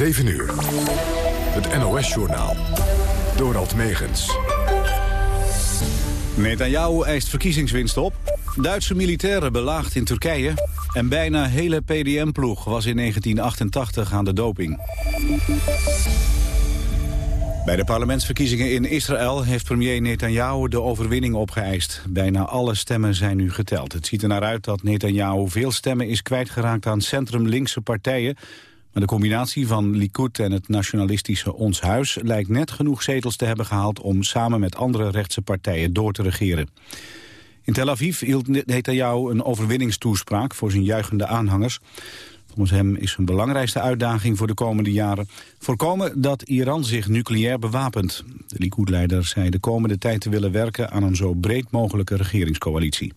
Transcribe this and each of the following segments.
7 uur. Het NOS-journaal. Dorald Megens. Netanyahu eist verkiezingswinst op. Duitse militairen belaagd in Turkije. En bijna hele PDM-ploeg was in 1988 aan de doping. Bij de parlementsverkiezingen in Israël heeft premier Netanyahu de overwinning opgeëist. Bijna alle stemmen zijn nu geteld. Het ziet er naar uit dat Netanyahu veel stemmen is kwijtgeraakt aan centrum-linkse partijen. Maar de combinatie van Likud en het nationalistische Ons Huis lijkt net genoeg zetels te hebben gehaald om samen met andere rechtse partijen door te regeren. In Tel Aviv hield Netanyahu een overwinningstoespraak voor zijn juichende aanhangers. Volgens hem is zijn belangrijkste uitdaging voor de komende jaren... voorkomen dat Iran zich nucleair bewapent. De Likud-leider zei de komende tijd te willen werken... aan een zo breed mogelijke regeringscoalitie.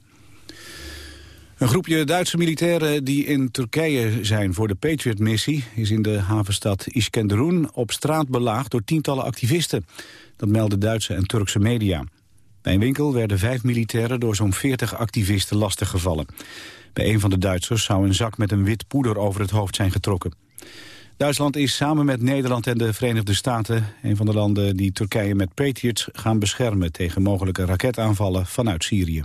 Een groepje Duitse militairen die in Turkije zijn voor de Patriot-missie... is in de havenstad Iskenderun op straat belaagd door tientallen activisten. Dat melden Duitse en Turkse media. Bij een winkel werden vijf militairen door zo'n 40 activisten lastiggevallen. Bij een van de Duitsers zou een zak met een wit poeder over het hoofd zijn getrokken. Duitsland is samen met Nederland en de Verenigde Staten... een van de landen die Turkije met Patriots gaan beschermen... tegen mogelijke raketaanvallen vanuit Syrië.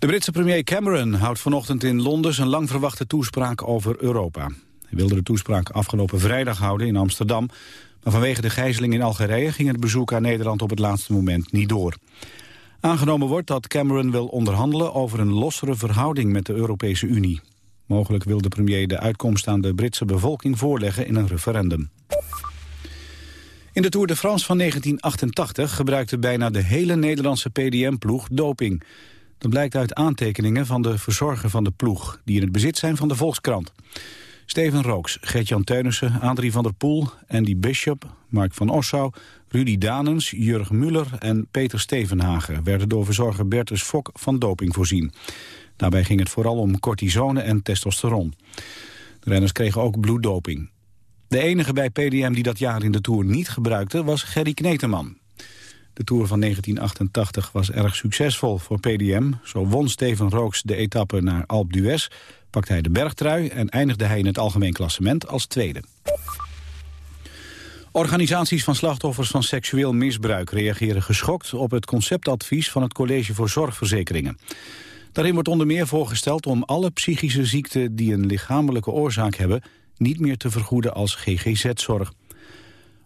De Britse premier Cameron houdt vanochtend in Londen... zijn lang verwachte toespraak over Europa. Hij wilde de toespraak afgelopen vrijdag houden in Amsterdam... maar vanwege de gijzeling in Algerije ging het bezoek aan Nederland op het laatste moment niet door. Aangenomen wordt dat Cameron wil onderhandelen over een lossere verhouding met de Europese Unie. Mogelijk wil de premier de uitkomst aan de Britse bevolking voorleggen in een referendum. In de Tour de France van 1988 gebruikte bijna de hele Nederlandse PDM-ploeg doping. Dat blijkt uit aantekeningen van de verzorger van de ploeg... die in het bezit zijn van de Volkskrant. Steven Rooks, Gert-Jan Teunissen, Adrie van der Poel, Andy Bishop, Mark van Ossau, Rudy Danens, Jurg Muller en Peter Stevenhagen werden door verzorger Bertus Fok van doping voorzien. Daarbij ging het vooral om cortisone en testosteron. De renners kregen ook bloeddoping. De enige bij PDM die dat jaar in de Tour niet gebruikte was Gerry Kneteman. De Tour van 1988 was erg succesvol voor PDM. Zo won Steven Rooks de etappe naar Alpe d'Huez pakte hij de bergtrui en eindigde hij in het algemeen klassement als tweede. Organisaties van slachtoffers van seksueel misbruik reageren geschokt op het conceptadvies van het College voor Zorgverzekeringen. Daarin wordt onder meer voorgesteld om alle psychische ziekten die een lichamelijke oorzaak hebben niet meer te vergoeden als GGZ-zorg.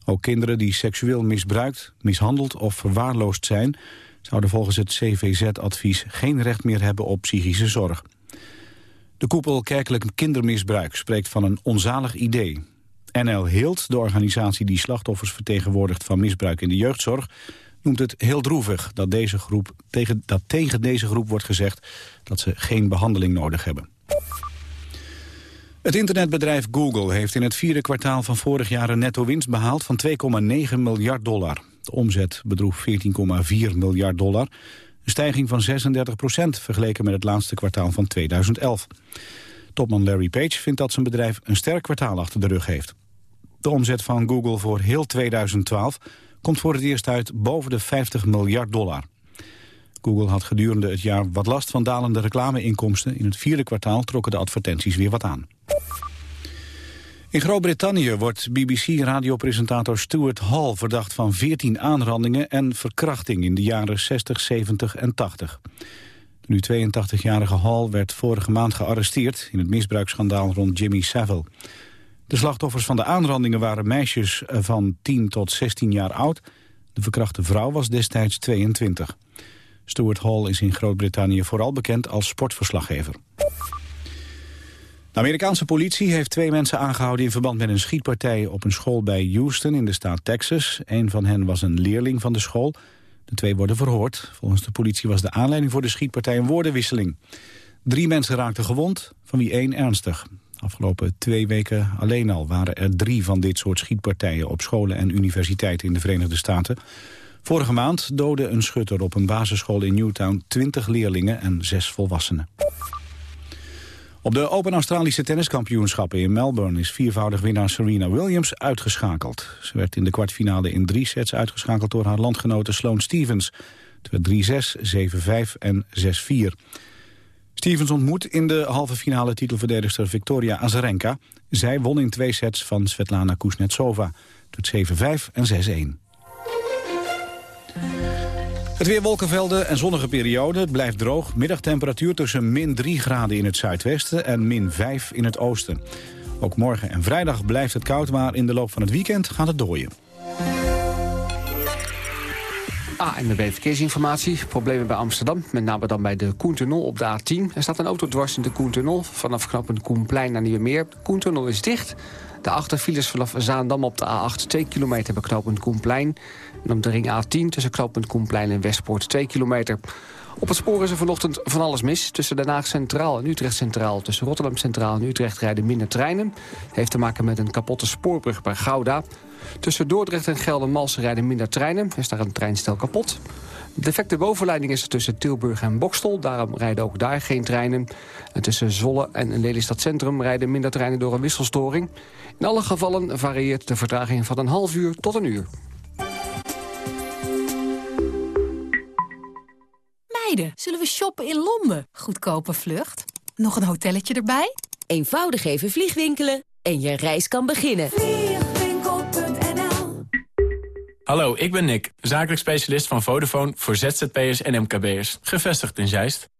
Ook kinderen die seksueel misbruikt, mishandeld of verwaarloosd zijn... zouden volgens het CVZ-advies geen recht meer hebben op psychische zorg. De koepel Kerkelijk Kindermisbruik spreekt van een onzalig idee. NL Hield, de organisatie die slachtoffers vertegenwoordigt van misbruik in de jeugdzorg, noemt het heel droevig dat, deze groep, tegen, dat tegen deze groep wordt gezegd dat ze geen behandeling nodig hebben. Het internetbedrijf Google heeft in het vierde kwartaal van vorig jaar een netto winst behaald van 2,9 miljard dollar. De omzet bedroeg 14,4 miljard dollar, een stijging van 36 procent vergeleken met het laatste kwartaal van 2011. Topman Larry Page vindt dat zijn bedrijf een sterk kwartaal achter de rug heeft. De omzet van Google voor heel 2012 komt voor het eerst uit boven de 50 miljard dollar. Google had gedurende het jaar wat last van dalende reclameinkomsten. In het vierde kwartaal trokken de advertenties weer wat aan. In Groot-Brittannië wordt BBC-radiopresentator Stuart Hall verdacht van 14 aanrandingen en verkrachting in de jaren 60, 70 en 80. De nu 82-jarige Hall werd vorige maand gearresteerd in het misbruiksschandaal rond Jimmy Savile. De slachtoffers van de aanrandingen waren meisjes van 10 tot 16 jaar oud. De verkrachte vrouw was destijds 22. Stuart Hall is in Groot-Brittannië vooral bekend als sportverslaggever. De Amerikaanse politie heeft twee mensen aangehouden in verband met een schietpartij op een school bij Houston in de staat Texas. Een van hen was een leerling van de school. De twee worden verhoord. Volgens de politie was de aanleiding voor de schietpartij een woordenwisseling. Drie mensen raakten gewond, van wie één ernstig. Afgelopen twee weken alleen al waren er drie van dit soort schietpartijen op scholen en universiteiten in de Verenigde Staten. Vorige maand doodde een schutter op een basisschool in Newtown 20 leerlingen en zes volwassenen. Op de Open Australische tenniskampioenschappen in Melbourne is viervoudig winnaar Serena Williams uitgeschakeld. Ze werd in de kwartfinale in drie sets uitgeschakeld door haar landgenote Sloane Stevens. Het werd 3-6, 7-5 en 6-4. Stevens ontmoet in de halve finale titelverdedigster Victoria Azarenka. Zij won in twee sets van Svetlana Kuznetsova. Doet 7-5 en 6-1. Het weer wolkenvelden en zonnige periode. Het blijft droog. Middagtemperatuur tussen min 3 graden in het zuidwesten en min 5 in het oosten. Ook morgen en vrijdag blijft het koud, maar in de loop van het weekend gaat het dooien. ANWB ah, Verkeersinformatie. Problemen bij Amsterdam, met name dan bij de Koentunnel op de A10. Er staat een auto dwars in de Koentunnel vanaf knooppunt Koenplein naar Nieuwemeer. De Koentunnel is dicht. De achterfiles vanaf Zaandam op de A8 2 kilometer bij knooppunt Koenplein. En op de ring A10 tussen knooppunt Koenplein en Westpoort 2 kilometer. Op het spoor is er vanochtend van alles mis. Tussen Den Haag Centraal en Utrecht Centraal. Tussen Rotterdam Centraal en Utrecht rijden minder treinen. Heeft te maken met een kapotte spoorbrug bij Gouda. Tussen Dordrecht en Geldermalsen rijden minder treinen. Er staat een treinstel kapot. De defecte bovenleiding is er tussen Tilburg en Bokstel. Daarom rijden ook daar geen treinen. En tussen Zolle en Lelystad Centrum rijden minder treinen door een wisselstoring. In alle gevallen varieert de vertraging van een half uur tot een uur. Zullen we shoppen in Londen? Goedkope vlucht. Nog een hotelletje erbij? Eenvoudig even vliegwinkelen en je reis kan beginnen. Hallo, ik ben Nick, zakelijk specialist van Vodafone voor ZZP'ers en MKB'ers. Gevestigd in Zeist.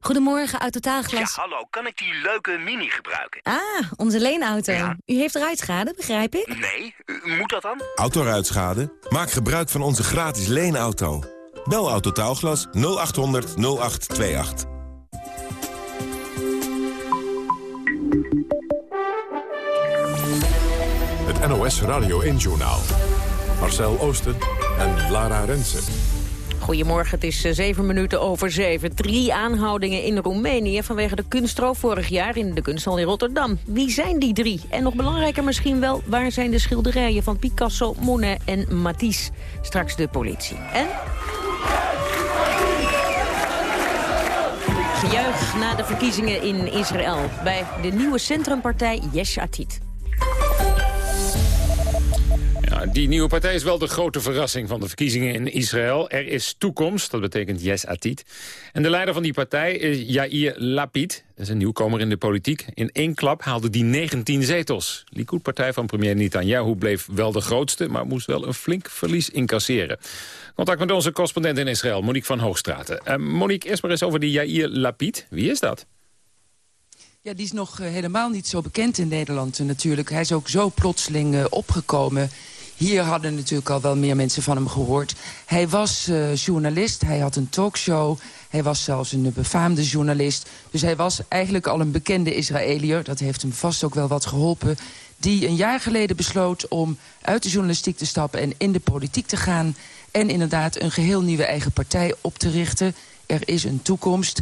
Goedemorgen, uit Totaalglas. Ja, hallo, kan ik die leuke mini gebruiken? Ah, onze leenauto. U heeft ruitschade, begrijp ik? Nee, u moet dat dan? Autoruitschade? Maak gebruik van onze gratis leenauto. Bel Autotaalglas 0800 0828. Het NOS Radio 1 Journaal. Marcel Oosten en Lara Rensen. Goedemorgen, het is eh, zeven minuten over zeven. Drie aanhoudingen in Roemenië vanwege de kunstroof vorig jaar in de kunsthal in Rotterdam. Wie zijn die drie? En nog belangrijker misschien wel, waar zijn de schilderijen van Picasso, Monet en Matisse? Straks de politie. En... Gejuich na de verkiezingen in Israël bij de nieuwe centrumpartij Yesh Atid die nieuwe partij is wel de grote verrassing van de verkiezingen in Israël. Er is toekomst, dat betekent Yes Atit. En de leider van die partij is Yair Lapid. Dat is een nieuwkomer in de politiek. In één klap haalde die 19 zetels. Likud-partij van premier Netanyahu bleef wel de grootste... maar moest wel een flink verlies incasseren. Contact met onze correspondent in Israël, Monique van Hoogstraten. Uh, Monique, eerst maar eens over die Yair Lapid. Wie is dat? Ja, die is nog eh, helemaal niet zo bekend in Nederland uh, natuurlijk. Hij is ook zo plotseling opgekomen hier hadden natuurlijk al wel meer mensen van hem gehoord. Hij was uh, journalist, hij had een talkshow. Hij was zelfs een befaamde journalist. Dus hij was eigenlijk al een bekende Israëliër. Dat heeft hem vast ook wel wat geholpen. Die een jaar geleden besloot om uit de journalistiek te stappen... en in de politiek te gaan. En inderdaad een geheel nieuwe eigen partij op te richten. Er is een toekomst.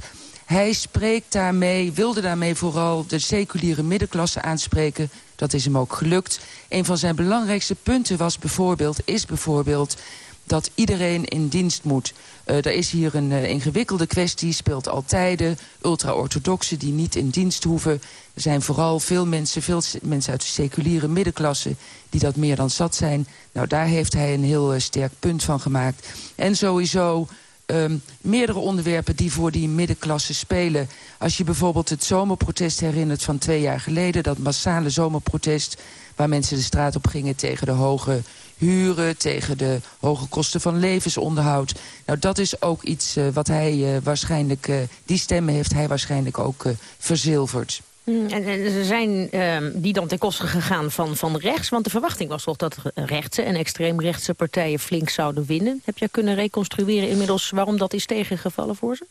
Hij spreekt daarmee, wilde daarmee vooral de seculiere middenklasse aanspreken. Dat is hem ook gelukt. Een van zijn belangrijkste punten was bijvoorbeeld, is bijvoorbeeld dat iedereen in dienst moet. Uh, er is hier een uh, ingewikkelde kwestie, speelt altijd ultra-orthodoxen die niet in dienst hoeven. Er zijn vooral veel mensen, veel mensen uit de seculiere middenklasse... die dat meer dan zat zijn. Nou, daar heeft hij een heel uh, sterk punt van gemaakt. En sowieso um, meerdere onderwerpen die voor die middenklasse spelen. Als je bijvoorbeeld het zomerprotest herinnert van twee jaar geleden... dat massale zomerprotest waar mensen de straat op gingen tegen de hoge huren... tegen de hoge kosten van levensonderhoud. Nou, dat is ook iets uh, wat hij uh, waarschijnlijk... Uh, die stemmen heeft hij waarschijnlijk ook verzilverd. Mm, en, en ze zijn uh, die dan ten koste gegaan van, van rechts? Want de verwachting was toch dat rechtse en extreemrechtse partijen flink zouden winnen. Heb jij kunnen reconstrueren inmiddels waarom dat is tegengevallen voor ze?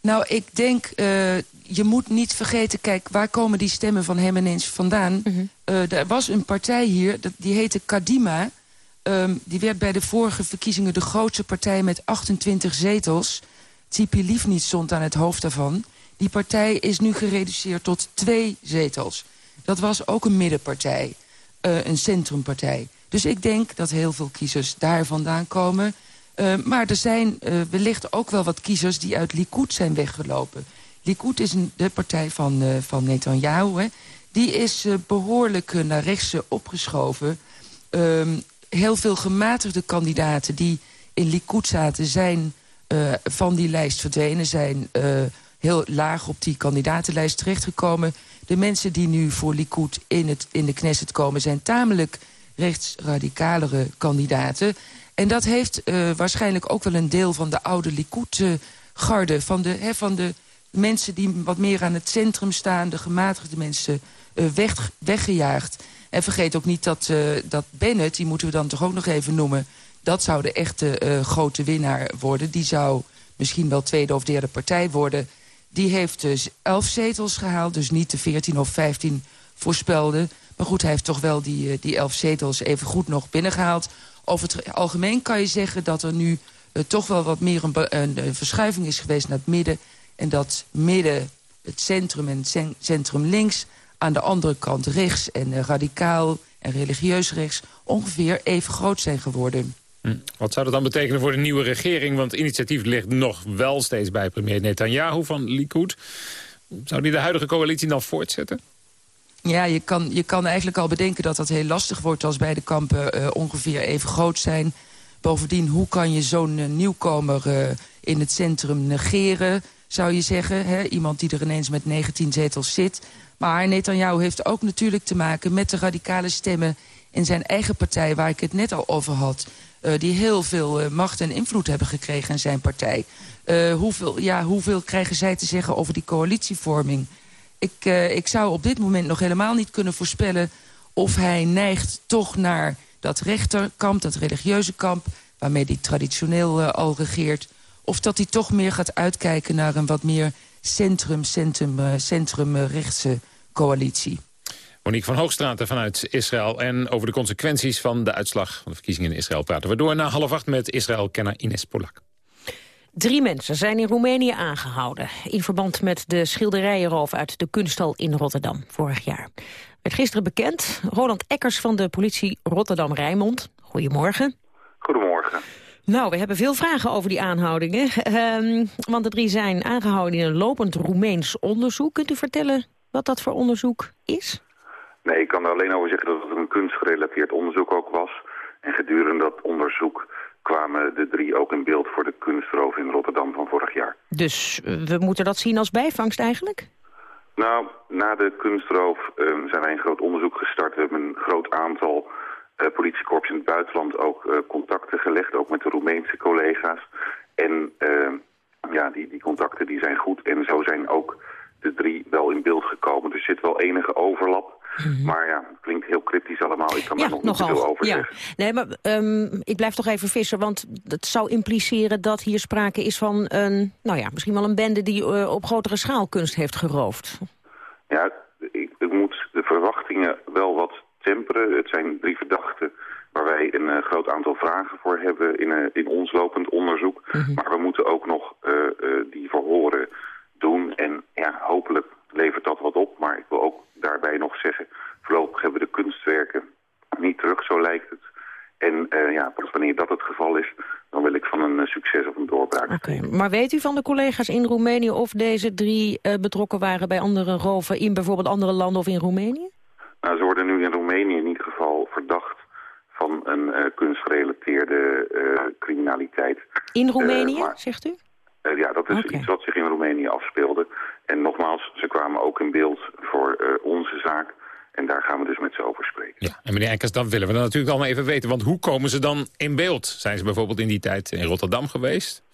Nou, ik denk, uh, je moet niet vergeten... kijk, waar komen die stemmen van hem ineens vandaan? -hmm. uh, er was een partij hier, die heette Kadima. Um, die werd bij de vorige verkiezingen de grootste partij met 28 zetels. Tzipi Livni stond aan het hoofd daarvan... Die partij is nu gereduceerd tot twee zetels. Dat was ook een middenpartij. eh, een centrumpartij. Dus ik denk dat heel veel kiezers daar vandaan komen. Uh, maar er zijn uh, wellicht ook wel wat kiezers die uit Likud zijn weggelopen. Likud is de partij van, uh, van Netanyahu. Hè. Die is behoorlijk naar rechts opgeschoven. Ehm, heel veel gematigde kandidaten die in Likud zaten... zijn van die lijst verdwenen, zijn heel laag op die kandidatenlijst terechtgekomen. De mensen die nu voor Likud in, het, in de Knesset komen... zijn tamelijk rechtsradicalere kandidaten. En dat heeft uh, waarschijnlijk ook wel een deel van de oude Likud-garde... van, de, van de mensen die wat meer aan het centrum staan... de gematigde mensen uh, weg, weggejaagd. En vergeet ook niet dat, uh, dat Bennett, die moeten we dan toch ook nog even noemen... dat zou de echte grote winnaar worden. Die zou misschien wel tweede of derde partij worden... Die heeft dus elf zetels gehaald, dus niet de 14 of 15 voorspelde. Maar goed, hij heeft toch wel die, die elf zetels even goed nog binnengehaald. Over het algemeen kan je zeggen dat er nu uh, toch wel wat meer een, een, verschuiving is geweest naar het midden. En dat midden, het centrum en centrum links... aan de andere kant rechts en uh, radicaal en religieus rechts... ongeveer even groot zijn geworden. Hm. Wat zou dat dan betekenen voor de nieuwe regering? Want initiatief ligt nog wel steeds bij premier Netanyahu van Likud. Zou die de huidige coalitie dan voortzetten? Ja, je kan, je kan eigenlijk al bedenken dat dat heel lastig wordt... als beide kampen uh, ongeveer even groot zijn. Bovendien, hoe kan je zo'n uh, nieuwkomer uh, in het centrum negeren, zou je zeggen? Hè? Iemand die er ineens met 19 zetels zit. Maar Netanyahu heeft ook natuurlijk te maken met de radicale stemmen... in zijn eigen partij, waar ik het net al over had... die heel veel macht en invloed hebben gekregen in zijn partij. hoeveel, ja, hoeveel krijgen zij te zeggen over die coalitievorming... Ik, ik zou op dit moment nog helemaal niet kunnen voorspellen... of hij neigt toch naar dat rechterkamp, dat religieuze kamp... waarmee hij traditioneel al regeert... of dat hij toch meer gaat uitkijken naar een wat meer centrum, centrum, coalitie. Monique van Hoogstraten vanuit Israël. En over de consequenties van de uitslag van de verkiezingen in Israël praten we door na half acht met Israël-kenner Ines Polak. Drie mensen zijn in Roemenië aangehouden... in verband met de schilderijenroof uit de kunsthal in Rotterdam vorig jaar. Werd gisteren bekend. Roland Eckers van de politie Rotterdam-Rijnmond. Goedemorgen. Goedemorgen. Nou, we hebben veel vragen over die aanhoudingen. Um, want de drie zijn aangehouden in een lopend Roemeens onderzoek. Kunt u vertellen wat dat voor onderzoek is? Nee, ik kan er alleen over zeggen dat het een kunstgerelateerd onderzoek ook was. En gedurende dat onderzoek kwamen de drie ook in beeld voor de kunstroof in Rotterdam van vorig jaar. Dus we moeten dat zien als bijvangst eigenlijk? Nou, na de kunstroof uh, zijn wij een groot onderzoek gestart. We hebben een groot aantal uh, politiekorps in het buitenland ook uh, contacten gelegd, ook met de Roemeense collega's. En ja, die, die contacten die zijn goed en zo zijn ook de drie wel in beeld gekomen. Er zit wel enige overlap. Mm -hmm. Maar ja, het klinkt heel cryptisch allemaal. Ik kan ja, daar nog niet veel over ja. zeggen. Nee, maar um, ik blijf toch even vissen. Want het zou impliceren dat hier sprake is van een... nou ja, misschien wel een bende die uh, op grotere schaal kunst heeft geroofd. Ja, ik, ik moet de verwachtingen wel wat temperen. Het zijn drie verdachten waar wij een uh, groot aantal vragen voor hebben in, uh, in ons lopend onderzoek. Mm -hmm. Maar we moeten ook nog die verhoren doen. En ja, hopelijk levert dat wat op. Maar ik wil ook daarbij nog zeggen... voorlopig hebben de kunstwerken niet terug, zo lijkt het. En uh, ja, pas wanneer dat het geval is... dan wil ik van een uh, succes of een doorbraak. Oké, okay. maar weet u van de collega's in Roemenië... of deze drie uh, betrokken waren bij andere roven... in bijvoorbeeld andere landen of in Roemenië? Nou, ze worden nu in Roemenië in ieder geval verdacht... van een kunstgerelateerde criminaliteit. In Roemenië, maar, zegt u? ja, dat is okay. iets wat zich in Roemenië afspeelde. En nogmaals, ze kwamen ook in beeld voor onze zaak. En daar gaan we dus met ze over spreken. Ja, en meneer Enkers, dan willen we dat natuurlijk allemaal even weten. Want hoe komen ze dan in beeld? Zijn ze bijvoorbeeld in die tijd in Rotterdam geweest?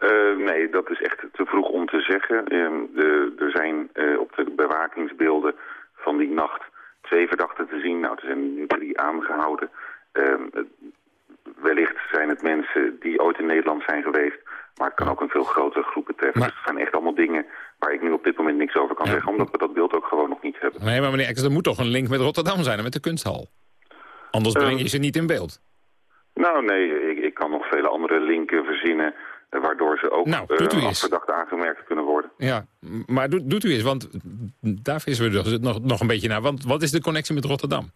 Uh, nee, dat is echt te vroeg om te zeggen. Uh, de, er zijn uh, op de bewakingsbeelden van die nacht twee verdachten te zien. Nou, er zijn nu drie aangehouden. wellicht zijn het mensen die ooit in Nederland zijn geweest... Maar het kan ook een veel grotere groep betreffen. Maar... Dus het zijn echt allemaal dingen waar ik nu op dit moment niks over kan ja. zeggen... omdat we dat beeld ook gewoon nog niet hebben. Nee, maar meneer Eckers, er moet toch een link met Rotterdam zijn en met de kunsthal? Anders breng je ze niet in beeld. Nou, nee, ik, ik kan nog vele andere linken verzinnen... waardoor ze ook nou, uh, als verdachte aangemerkt kunnen worden. Ja, maar doet, doet u eens, want daar vissen we dus nog, nog een beetje naar. Want wat is de connectie met Rotterdam?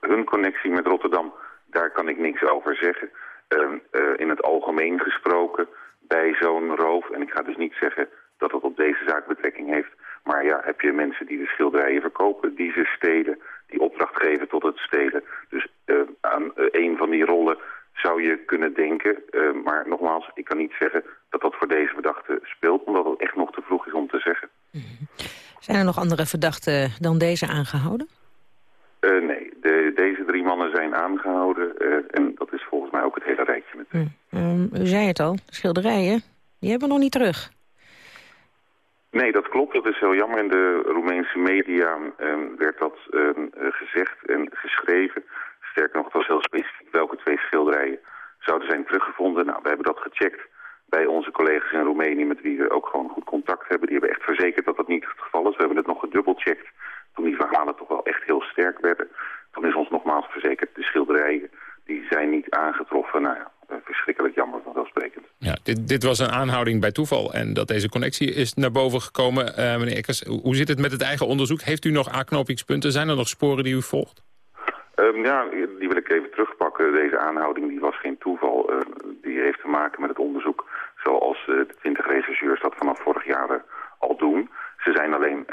een connectie met Rotterdam, daar kan ik niks over zeggen. Ehm, eh, in het algemeen gesproken bij zo'n roof, en ik ga dus niet zeggen dat het op deze zaak betrekking heeft, maar ja, heb je mensen die de schilderijen verkopen, die ze stelen, die opdracht geven tot het stelen. Dus uh, aan uh, een van die rollen zou je kunnen denken. Uh, maar nogmaals, ik kan niet zeggen dat dat voor deze verdachte speelt... omdat het echt nog te vroeg is om te zeggen. Mm -hmm. Zijn er nog andere verdachten dan deze aangehouden? Uh, nee, de, deze drie mannen zijn aangehouden. Uh, en dat is volgens mij ook het hele rijtje. Met... Mm. Um, u zei het al, schilderijen, die hebben we nog niet terug. Nee, dat klopt. Dat is heel jammer. In de Roemeense media um, werd dat um, gezegd en geschreven. Sterker nog, het was heel specifiek welke twee schilderijen zouden zijn teruggevonden. Nou, we hebben dat gecheckt bij onze collega's in Roemenië... met wie we ook gewoon goed contact hebben. Die hebben echt verzekerd dat dat niet het geval is. We hebben het nog gedubbelcheckt toen die verhalen toch wel echt heel sterk werden. Toen is ons nogmaals verzekerd, de schilderijen die zijn niet aangetroffen. Nou ja, verschrikkelijk jammer vanzelfsprekend. Ja, dit, dit was een aanhouding bij toeval en dat deze connectie is naar boven gekomen. Uh, meneer Ekkers, hoe zit het met het eigen onderzoek? Heeft u nog aanknopingspunten? Zijn er nog sporen die u volgt? Um, ja, die wil ik even terugpakken. Deze aanhouding die was geen toeval. Uh, die heeft te maken met het onderzoek zoals uh, de 20 rechercheurs dat vanaf vorig jaar al doen. Ze zijn alleen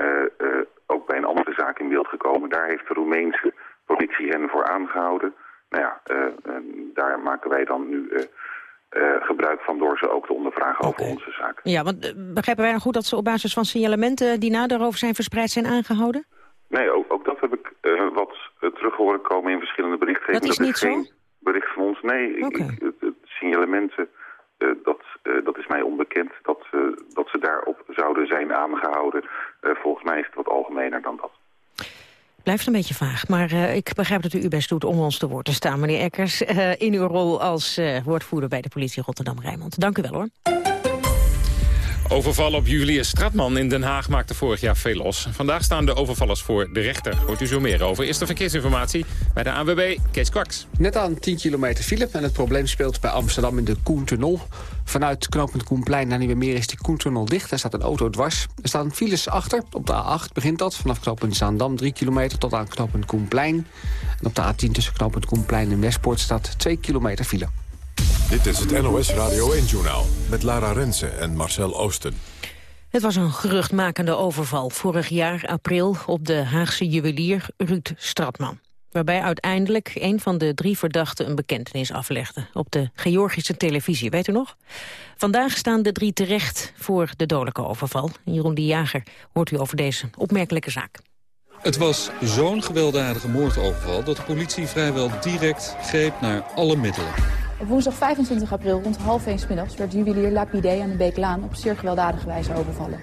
ook bij een andere zaak in beeld gekomen. Daar heeft de Roemeense politie hen voor aangehouden. Nou ja, daar maken wij dan nu gebruik van door ze ook te ondervragen okay. over onze zaak. Ja, want begrijpen wij dan goed dat ze op basis van signalementen die nader over zijn verspreid zijn aangehouden? Nee, ook, ook dat heb ik uh, wat terug horen komen in verschillende berichtgevingen. Dat is niet geen zo? bericht van ons. Nee, okay. ik, het, het signalementen, dat, dat is mij onbekend. Dat, dat ze daarop zouden zijn aangehouden. volgens mij is het wat algemener dan dat. Blijft een beetje vaag, maar ik begrijp dat u uw best doet om ons te woord te staan, meneer Eckers. in uw rol als woordvoerder bij de politie Rotterdam-Rijnmond. Dank u wel hoor. Overval op Julius Stratman in Den Haag maakte vorig jaar veel los. Vandaag staan de overvallers voor de rechter. Hoort u zo meer over. Eerste verkeersinformatie bij de ANWB, Kees Kwaks. Net aan 10 kilometer file en het probleem speelt bij Amsterdam in de Koentunnel. Vanuit knooppunt Koenplein naar Nieuwemeer is die Koentunnel dicht. Daar staat een auto dwars. Er staan files achter. Op de A8 begint dat. Vanaf knooppunt Zaandam 3 kilometer tot aan knooppunt Koenplein. En op de A10 tussen knooppunt Koenplein en Westpoort staat 2 kilometer file. Dit is het NOS Radio 1-journaal met Lara Rensen en Marcel Oosten. Het was een geruchtmakende overval vorig jaar april op de Haagse juwelier Ruud Stratman. Waarbij uiteindelijk een van de drie verdachten een bekentenis aflegde op de Georgische televisie. Weet u nog? Vandaag staan de drie terecht voor de dodelijke overval. Jeroen de Jager hoort u over deze opmerkelijke zaak. Het was zo'n gewelddadige moordoverval dat de politie vrijwel direct greep naar alle middelen. Op woensdag 25 april rond half 1 middags werd juwelier Lapidé aan de Beeklaan op zeer gewelddadige wijze overvallen.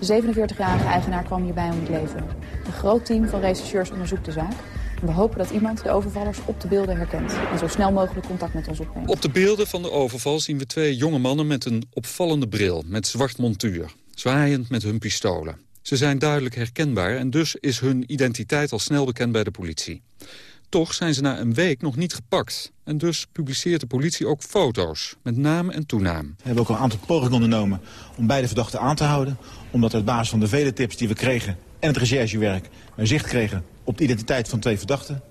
De 47-jarige eigenaar kwam hierbij om het leven. Een groot team van rechercheurs onderzoekt de zaak. En we hopen dat iemand de overvallers op de beelden herkent en zo snel mogelijk contact met ons opneemt. Op de beelden van de overval zien we twee jonge mannen met een opvallende bril, met zwart montuur, zwaaiend met hun pistolen. Ze zijn duidelijk herkenbaar en dus is hun identiteit al snel bekend bij de politie. Toch zijn ze na een week nog niet gepakt. En dus publiceert de politie ook foto's, met naam en toenaam. We hebben ook een aantal pogingen ondernomen om beide verdachten aan te houden. Omdat op basis van de vele tips die we kregen en het recherchewerk... we zicht kregen op de identiteit van twee verdachten.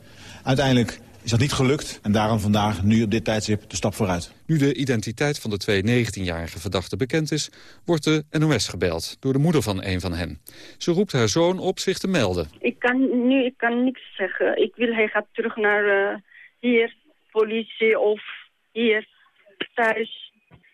Uiteindelijk is dat niet gelukt en daarom vandaag nu op dit tijdstip de stap vooruit. Nu de identiteit van de twee 19-jarige verdachten bekend is... wordt de NOS gebeld door de moeder van een van hen. Ze roept haar zoon op zich te melden. Ik kan nu ik kan niks zeggen. Ik wil hij gaat terug naar uh, hier, politie of hier, thuis.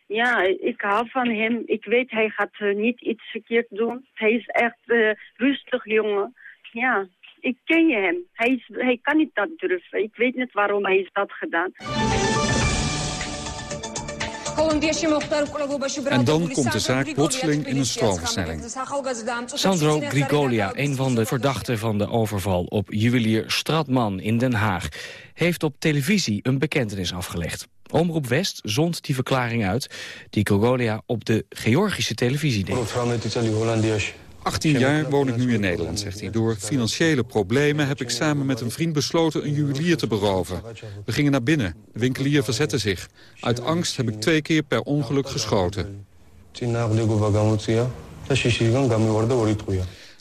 Ja, ik hou van hem. Ik weet hij gaat uh, niet iets verkeerd doen. Hij is echt uh, rustig jongen. Ja, ik ken je hem. Hij, is, hij kan niet dat durven. Ik weet niet waarom hij is dat gedaan. En dan komt de zaak plotseling in een stroomversnelling. Sandro Grigolia, een van de verdachten van de overval op juwelier Stratman in Den Haag, heeft op televisie een bekentenis afgelegd. Omroep West zond die verklaring uit die Grigolia op de Georgische televisie deed. 18 jaar woon ik nu in Nederland, zegt hij. Door financiële problemen heb ik samen met een vriend besloten een juwelier te beroven. We gingen naar binnen. De winkelier verzette zich. Uit angst heb ik twee keer per ongeluk geschoten.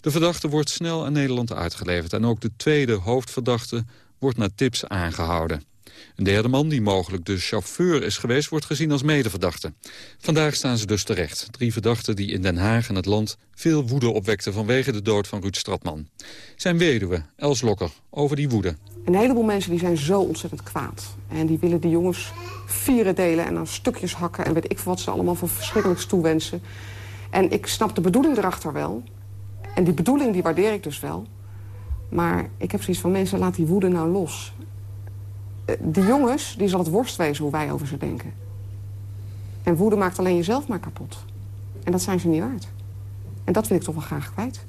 De verdachte wordt snel aan Nederland uitgeleverd. En ook de tweede hoofdverdachte wordt na tips aangehouden. Een derde man, die mogelijk de chauffeur is geweest, wordt gezien als medeverdachte. Vandaag staan ze dus terecht. Drie verdachten die in Den Haag en het land veel woede opwekten vanwege de dood van Ruud Stratman. Zijn weduwe, Els Lokker, over die woede. Een heleboel mensen die zijn zo ontzettend kwaad. En die willen die jongens vieren delen en dan stukjes hakken... en weet ik wat ze allemaal voor verschrikkelijks toewensen. En ik snap de bedoeling erachter wel. En die bedoeling die waardeer ik dus wel. Maar ik heb zoiets van mensen, laat die woede nou los. Eh, die jongens, die zal het worst wezen hoe wij over ze denken. En woede maakt alleen jezelf maar kapot. En dat zijn ze niet waard. En dat wil ik toch wel graag kwijt.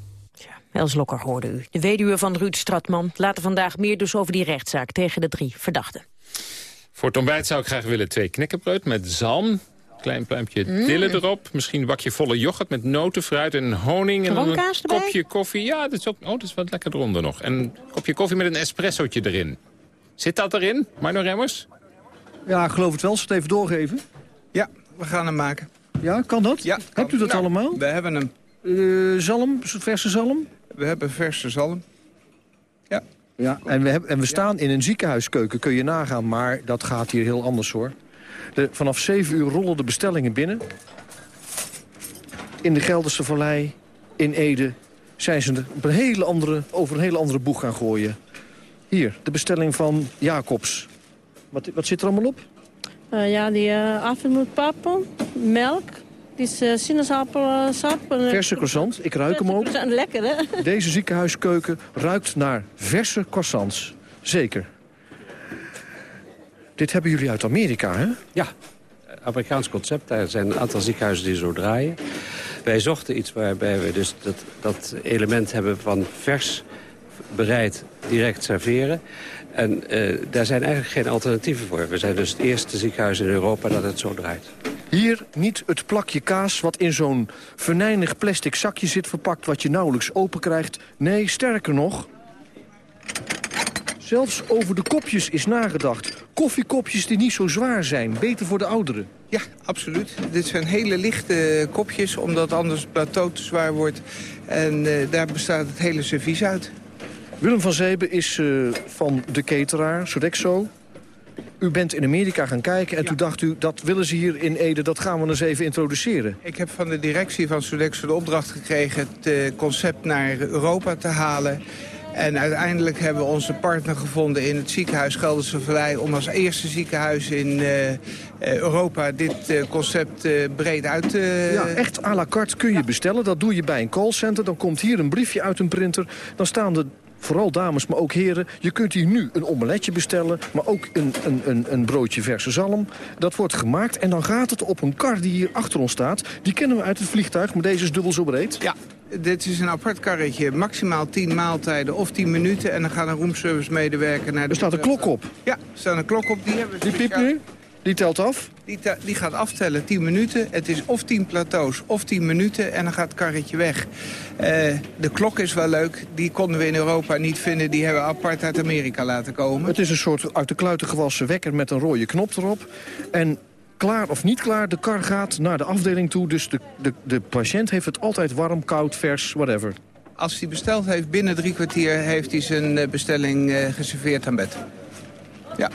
Els Lokker hoorde u. De weduwe van Ruud Stratman. Later vandaag meer dus over die rechtszaak tegen de drie verdachten. Voor het ontbijt zou ik graag willen twee knekkenbrood met zalm. Klein pluimpje Mm. dille erop. Misschien een bakje volle yoghurt met noten, fruit en honing. En dan een erbij? kopje koffie. Ja, dat is, ook, oh, dat is wat lekker eronder nog. En een kopje koffie met een espressootje erin. Zit dat erin, Marno Remmers? Ja, ik geloof het wel. Zal ik het even doorgeven? Ja, we gaan hem maken. Ja, kan dat? Ja, Hebt u dat Nou, allemaal? We hebben hem. Eh, zalm, verse zalm? We hebben verse zalm. Ja. Ja, en we, hebben, en we staan in een ziekenhuiskeuken, kun je nagaan. Maar dat gaat hier heel anders, hoor. De, vanaf 7 uur rollen de bestellingen binnen. In de Gelderse Vallei, in Ede, zijn ze er op een hele andere, over een hele andere boeg gaan gooien. Hier, de bestelling van Jacobs. Wat, wat zit er allemaal op? Eh, ja, die uh, afvalmoedpappen, melk, die is uh, sinaasappelsap. en, eh, Verse croissant, ik ruik hem ook. Lekker, hè? Deze ziekenhuiskeuken ruikt naar verse croissants. Zeker. Dit hebben jullie uit Amerika, hè? Ja, Amerikaans concept. Daar zijn een aantal ziekenhuizen die zo draaien. Wij zochten iets waarbij we dus dat, dat element hebben van vers, bereid, direct serveren. En uh, daar zijn eigenlijk geen alternatieven voor. We zijn dus het eerste ziekenhuis in Europa dat het zo draait. Hier niet het plakje kaas wat in zo'n venijnig plastic zakje zit verpakt... wat je nauwelijks open krijgt. Nee, sterker nog... Zelfs over de kopjes is nagedacht. Koffiekopjes die niet zo zwaar zijn. Beter voor de ouderen. Ja, absoluut. Dit zijn hele lichte kopjes, omdat anders het plateau te zwaar wordt. En uh, daar bestaat het hele servies uit. Willem van Zeeben is uh, van de cateraar, Sodexo. U bent in Amerika gaan kijken en ja. toen dacht u... dat willen ze hier in Ede, dat gaan we eens even introduceren. Ik heb van de directie van Sodexo de opdracht gekregen... het uh, concept naar Europa te halen... En uiteindelijk hebben we onze partner gevonden in het ziekenhuis Gelderse Vallei... om als eerste ziekenhuis in uh, Europa dit uh, concept breed uit te... Ja, echt à la carte kun je bestellen. Dat doe je bij een callcenter. Dan komt hier een briefje uit een printer. Dan staan er vooral dames, maar ook heren. Je kunt hier nu een omeletje bestellen, maar ook een, een, een, een broodje verse zalm. Dat wordt gemaakt en dan gaat het op een kar die hier achter ons staat. Die kennen we uit het vliegtuig, maar deze is dubbel zo breed. Ja, dit is een apart karretje. Maximaal 10 maaltijden of 10 minuten. En dan gaat een roomservice medewerker naar de... Er staat een klok op. Ja, er staat een klok op. Die, hebben die piept nu? Die telt af? Die, die, gaat aftellen 10 minuten. Het is of 10 plateaus of 10 minuten en dan gaat het karretje weg. Uh, de klok is wel leuk. Die konden we in Europa niet vinden. Die hebben we apart uit Amerika laten komen. Het is een soort uit de kluiten gewassen wekker met een rode knop erop. En klaar of niet klaar, de kar gaat naar de afdeling toe. Dus de, de, de patiënt heeft het altijd warm, koud, vers, whatever. Als hij besteld heeft, binnen drie kwartier heeft hij zijn bestelling uh, geserveerd aan bed. Ja.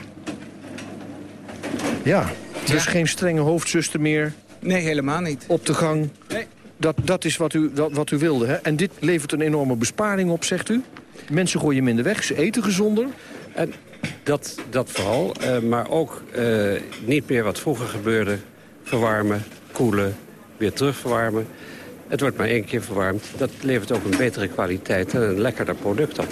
Ja, dus ja. geen strenge hoofdzuster meer. Nee, helemaal niet. Op de gang. Nee. Dat, dat is wat u, dat, wat u wilde. Hè? En dit levert een enorme besparing op, zegt u? Mensen gooien minder weg, ze eten gezonder. En dat, dat vooral, uh, maar ook uh, niet meer wat vroeger gebeurde. Verwarmen, koelen, weer terugverwarmen. Het wordt maar één keer verwarmd. Dat levert ook een betere kwaliteit en een lekkerder product op.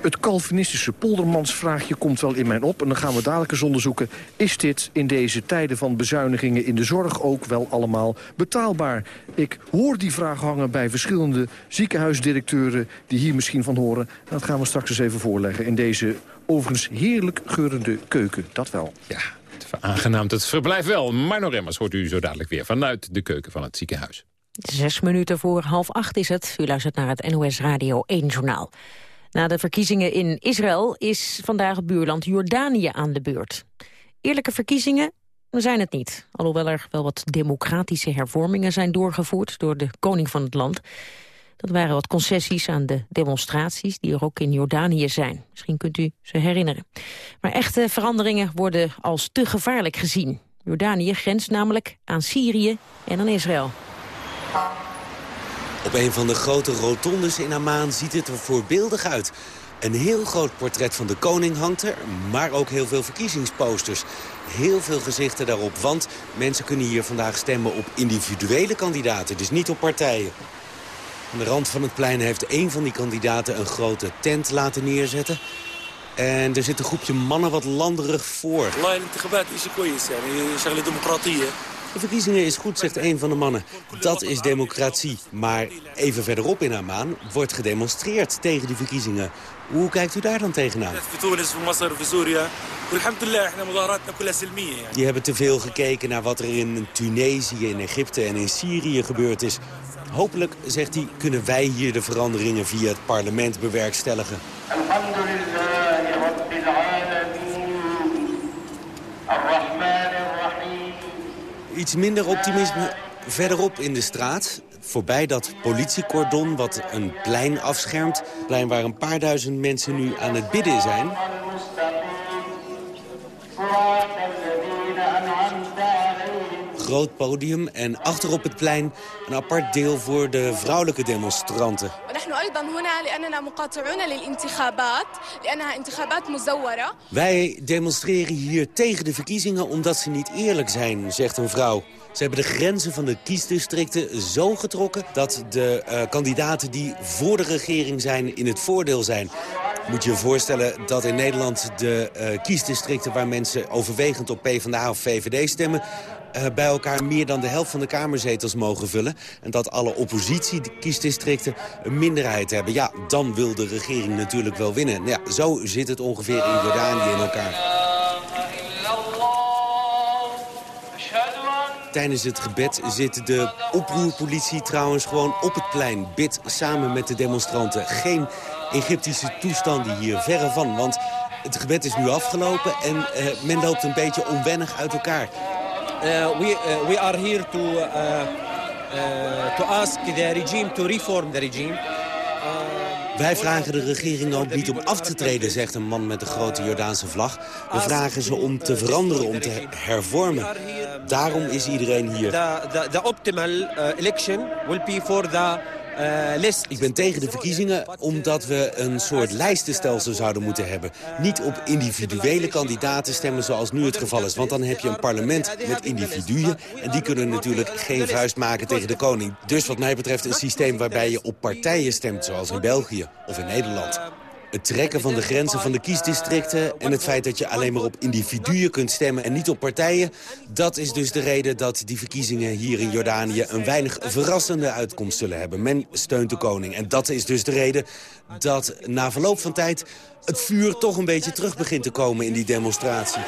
Het Calvinistische poldermansvraagje komt wel in mij op. En dan gaan we dadelijk eens onderzoeken... is dit in deze tijden van bezuinigingen in de zorg ook wel allemaal betaalbaar? Ik hoor die vraag hangen bij verschillende ziekenhuisdirecteuren... die hier misschien van horen. Dat gaan we straks eens even voorleggen in deze overigens heerlijk geurende keuken. Dat wel. Ja, het aangenaamt het verblijf wel. Marno Remmers hoort u zo dadelijk weer vanuit de keuken van het ziekenhuis. Zes minuten voor half acht is het. U luistert naar het NOS Radio 1 Journaal. Na de verkiezingen in Israël is vandaag het buurland Jordanië aan de beurt. Eerlijke verkiezingen zijn het niet. Alhoewel er wel wat democratische hervormingen zijn doorgevoerd door de koning van het land. Dat waren wat concessies aan de demonstraties die er ook in Jordanië zijn. Misschien kunt u ze herinneren. Maar echte veranderingen worden als te gevaarlijk gezien. Jordanië grenst namelijk aan Syrië en aan Israël. Op een van de grote rotondes in Amman ziet het er voorbeeldig uit. Een heel groot portret van de koning hangt er, maar ook heel veel verkiezingsposters. Heel veel gezichten daarop, want mensen kunnen hier vandaag stemmen op individuele kandidaten, dus niet op partijen. Aan de rand van het plein heeft een van die kandidaten een grote tent laten neerzetten. En er zit een groepje mannen wat landerig voor. De verkiezingen is goed, zegt een van de mannen. Dat is democratie. Maar even verderop in Amman wordt gedemonstreerd tegen die verkiezingen. Hoe kijkt u daar dan tegenaan? Die hebben te veel gekeken naar wat er in Tunesië, in Egypte en in Syrië gebeurd is. Hopelijk, zegt hij, kunnen wij hier de veranderingen via het parlement bewerkstelligen. Iets minder optimisme verderop in de straat. Voorbij dat politiecordon wat een plein afschermt. Plein waar een paar duizend mensen nu aan het bidden zijn. Groot podium en achter op het plein een apart deel voor de vrouwelijke demonstranten. Wij demonstreren hier tegen de verkiezingen omdat ze niet eerlijk zijn, zegt een vrouw. Ze hebben de grenzen van de kiesdistricten zo getrokken... dat de uh, kandidaten die voor de regering zijn in het voordeel zijn. Moet je je voorstellen dat in Nederland de uh, kiesdistricten... waar mensen overwegend op PvdA of VVD stemmen... Uh, bij elkaar meer dan de helft van de kamerzetels mogen vullen... en dat alle oppositie-kiesdistricten een minderheid hebben. Ja, dan wil de regering natuurlijk wel winnen. Ja, zo zit het ongeveer in Jordanië in elkaar. Tijdens het gebed zit de oproerpolitie trouwens gewoon op het plein. Bid samen met de demonstranten. Geen Egyptische toestanden hier, verre van. Want het gebed is nu afgelopen en uh, men loopt een beetje onwennig uit elkaar. Uh, we, uh, we are here to, to ask the regime to reform the regime. Wij vragen de regering ook niet om af te treden, zegt een man met de grote Jordaanse vlag. We vragen ze om te veranderen, om te hervormen. Daarom is iedereen hier. The optimal election will be for the ik ben tegen de verkiezingen omdat we een soort lijstenstelsel zouden moeten hebben. Niet op individuele kandidaten stemmen zoals nu het geval is. Want dan heb je een parlement met individuen. En die kunnen natuurlijk geen vuist maken tegen de koning. Dus wat mij betreft een systeem waarbij je op partijen stemt. Zoals in België of in Nederland. Het trekken van de grenzen van de kiesdistricten... en het feit dat je alleen maar op individuen kunt stemmen en niet op partijen... dat is dus de reden dat die verkiezingen hier in Jordanië... een weinig verrassende uitkomst zullen hebben. Men steunt de koning. En dat is dus de reden dat na verloop van tijd... het vuur toch een beetje terug begint te komen in die demonstratie.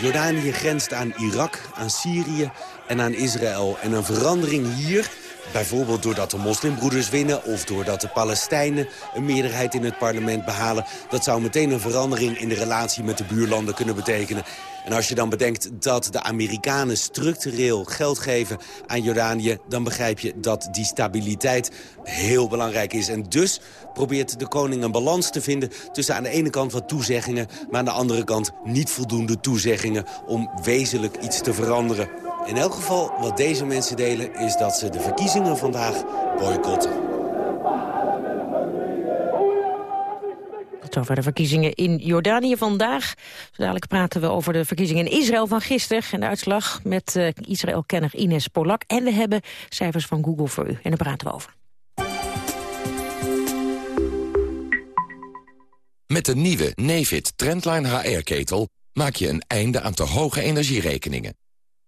Jordanië grenst aan Irak, aan Syrië en aan Israël. En een verandering hier Bijvoorbeeld doordat de moslimbroeders winnen of doordat de Palestijnen een meerderheid in het parlement behalen. Dat zou meteen een verandering in de relatie met de buurlanden kunnen betekenen. En als je dan bedenkt dat de Amerikanen structureel geld geven aan Jordanië... dan begrijp je dat die stabiliteit heel belangrijk is. En dus probeert de koning een balans te vinden tussen aan de ene kant wat toezeggingen... maar aan de andere kant niet voldoende toezeggingen om wezenlijk iets te veranderen. In elk geval, wat deze mensen delen, is dat ze de verkiezingen vandaag boycotten. Over de verkiezingen in Jordanië vandaag. Dadelijk praten we over de verkiezingen in Israël van gisteren... en de uitslag met uh, Israël-kenner Ines Polak. En we hebben cijfers van Google voor u. En daar praten we over. Met de nieuwe Nefit Trendline HR-ketel maak je een einde aan te hoge energierekeningen.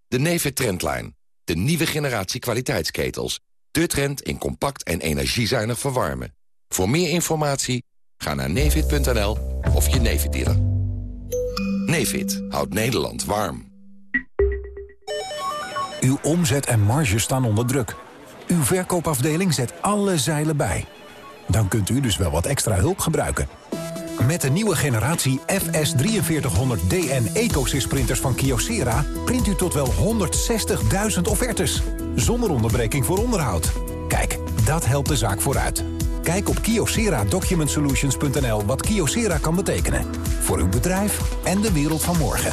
De Nefit Trendline, de nieuwe generatie kwaliteitsketels. De trend in compact en energiezuinig verwarmen. Voor meer informatie ga naar nefit.nl of je Nefit dealer. Houdt Nederland warm. Uw omzet en marge staan onder druk. Uw verkoopafdeling zet alle zeilen bij. Dan kunt u dus wel wat extra hulp gebruiken. Met de nieuwe generatie FS4300DN EcoSys printers van Kyocera... print u tot wel 160.000 offertes. zonder onderbreking voor onderhoud. Kijk, dat helpt de zaak vooruit. Kijk op kiosera.documentsolutions.nl wat Kiosera kan betekenen. Voor uw bedrijf en de wereld van morgen.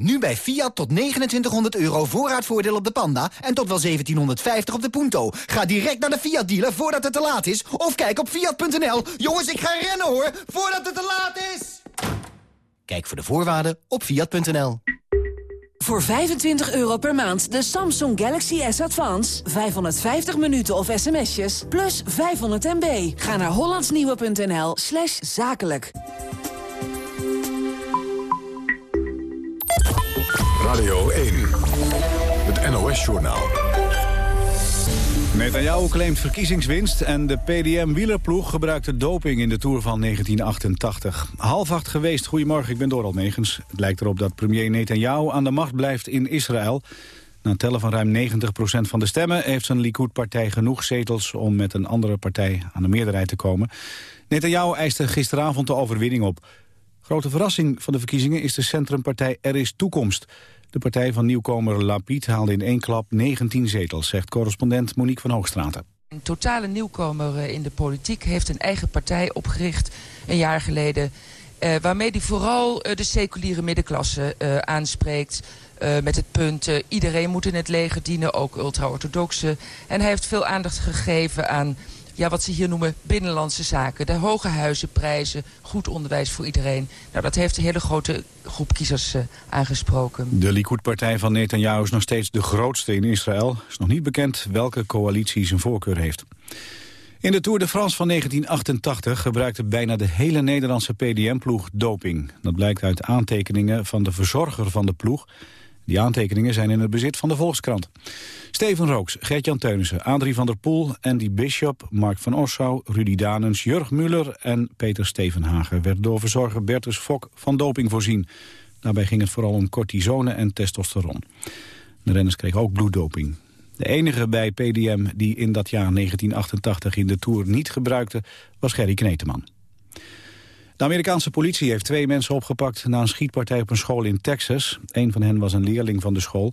Nu bij Fiat tot 2900 euro voorraadvoordeel op de Panda en tot wel 1750 op de Punto. Ga direct naar de Fiat dealer voordat het te laat is of kijk op fiat.nl. Jongens, ik ga rennen hoor, voordat het te laat is. Kijk voor de voorwaarden op fiat.nl. Voor 25 euro per maand de Samsung Galaxy S Advance. 550 minuten of sms'jes, plus 500 MB. Ga naar hollandsnieuwe.nl zakelijk. Radio 1, het NOS-journaal. Netanyahu claimt verkiezingswinst en de PDM-wielerploeg gebruikte doping in de Tour van 1988. Half acht geweest, goedemorgen, ik ben Doral Megens. Het lijkt erop dat premier Netanyahu aan de macht blijft in Israël. Na tellen van ruim 90% van de stemmen heeft zijn Likud-partij genoeg zetels om met een andere partij aan de meerderheid te komen. Netanyahu eiste gisteravond de overwinning op. Grote verrassing van de verkiezingen is de centrumpartij Er is Toekomst. De partij van nieuwkomer Lapid haalde in één klap 19 zetels, zegt correspondent Monique van Hoogstraten. Een totale nieuwkomer eh, in de politiek heeft een eigen partij opgericht een jaar geleden. eh, waarmee hij vooral eh, de seculiere middenklasse aanspreekt. met het punt, iedereen moet in het leger dienen, ook ultra-orthodoxen. En hij heeft veel aandacht gegeven aan ja, wat ze hier noemen binnenlandse zaken. De hoge huizenprijzen, goed onderwijs voor iedereen. Nou, dat heeft een hele grote groep kiezers eh, aangesproken. De Likud-partij van Netanyahu is nog steeds de grootste in Israël. Is nog niet bekend welke coalitie zijn voorkeur heeft. In de Tour de France van 1988 gebruikte bijna de hele Nederlandse PDM-ploeg doping. Dat blijkt uit aantekeningen van de verzorger van de ploeg. Die aantekeningen zijn in het bezit van de Volkskrant. Steven Rooks, Gert-Jan Teunissen, Adrie van der Poel, Andy Bishop, Mark van Ossau, Rudy Danens, Jurg Muller en Peter Stevenhagen werden door verzorger Bertus Fok van doping voorzien. Daarbij ging het vooral om cortisone en testosteron. De renners kregen ook bloeddoping. De enige bij PDM die in dat jaar 1988 in de Tour niet gebruikte was Gerry Kneteman. De Amerikaanse politie heeft twee mensen opgepakt na een schietpartij op een school in Texas. Een van hen was een leerling van de school.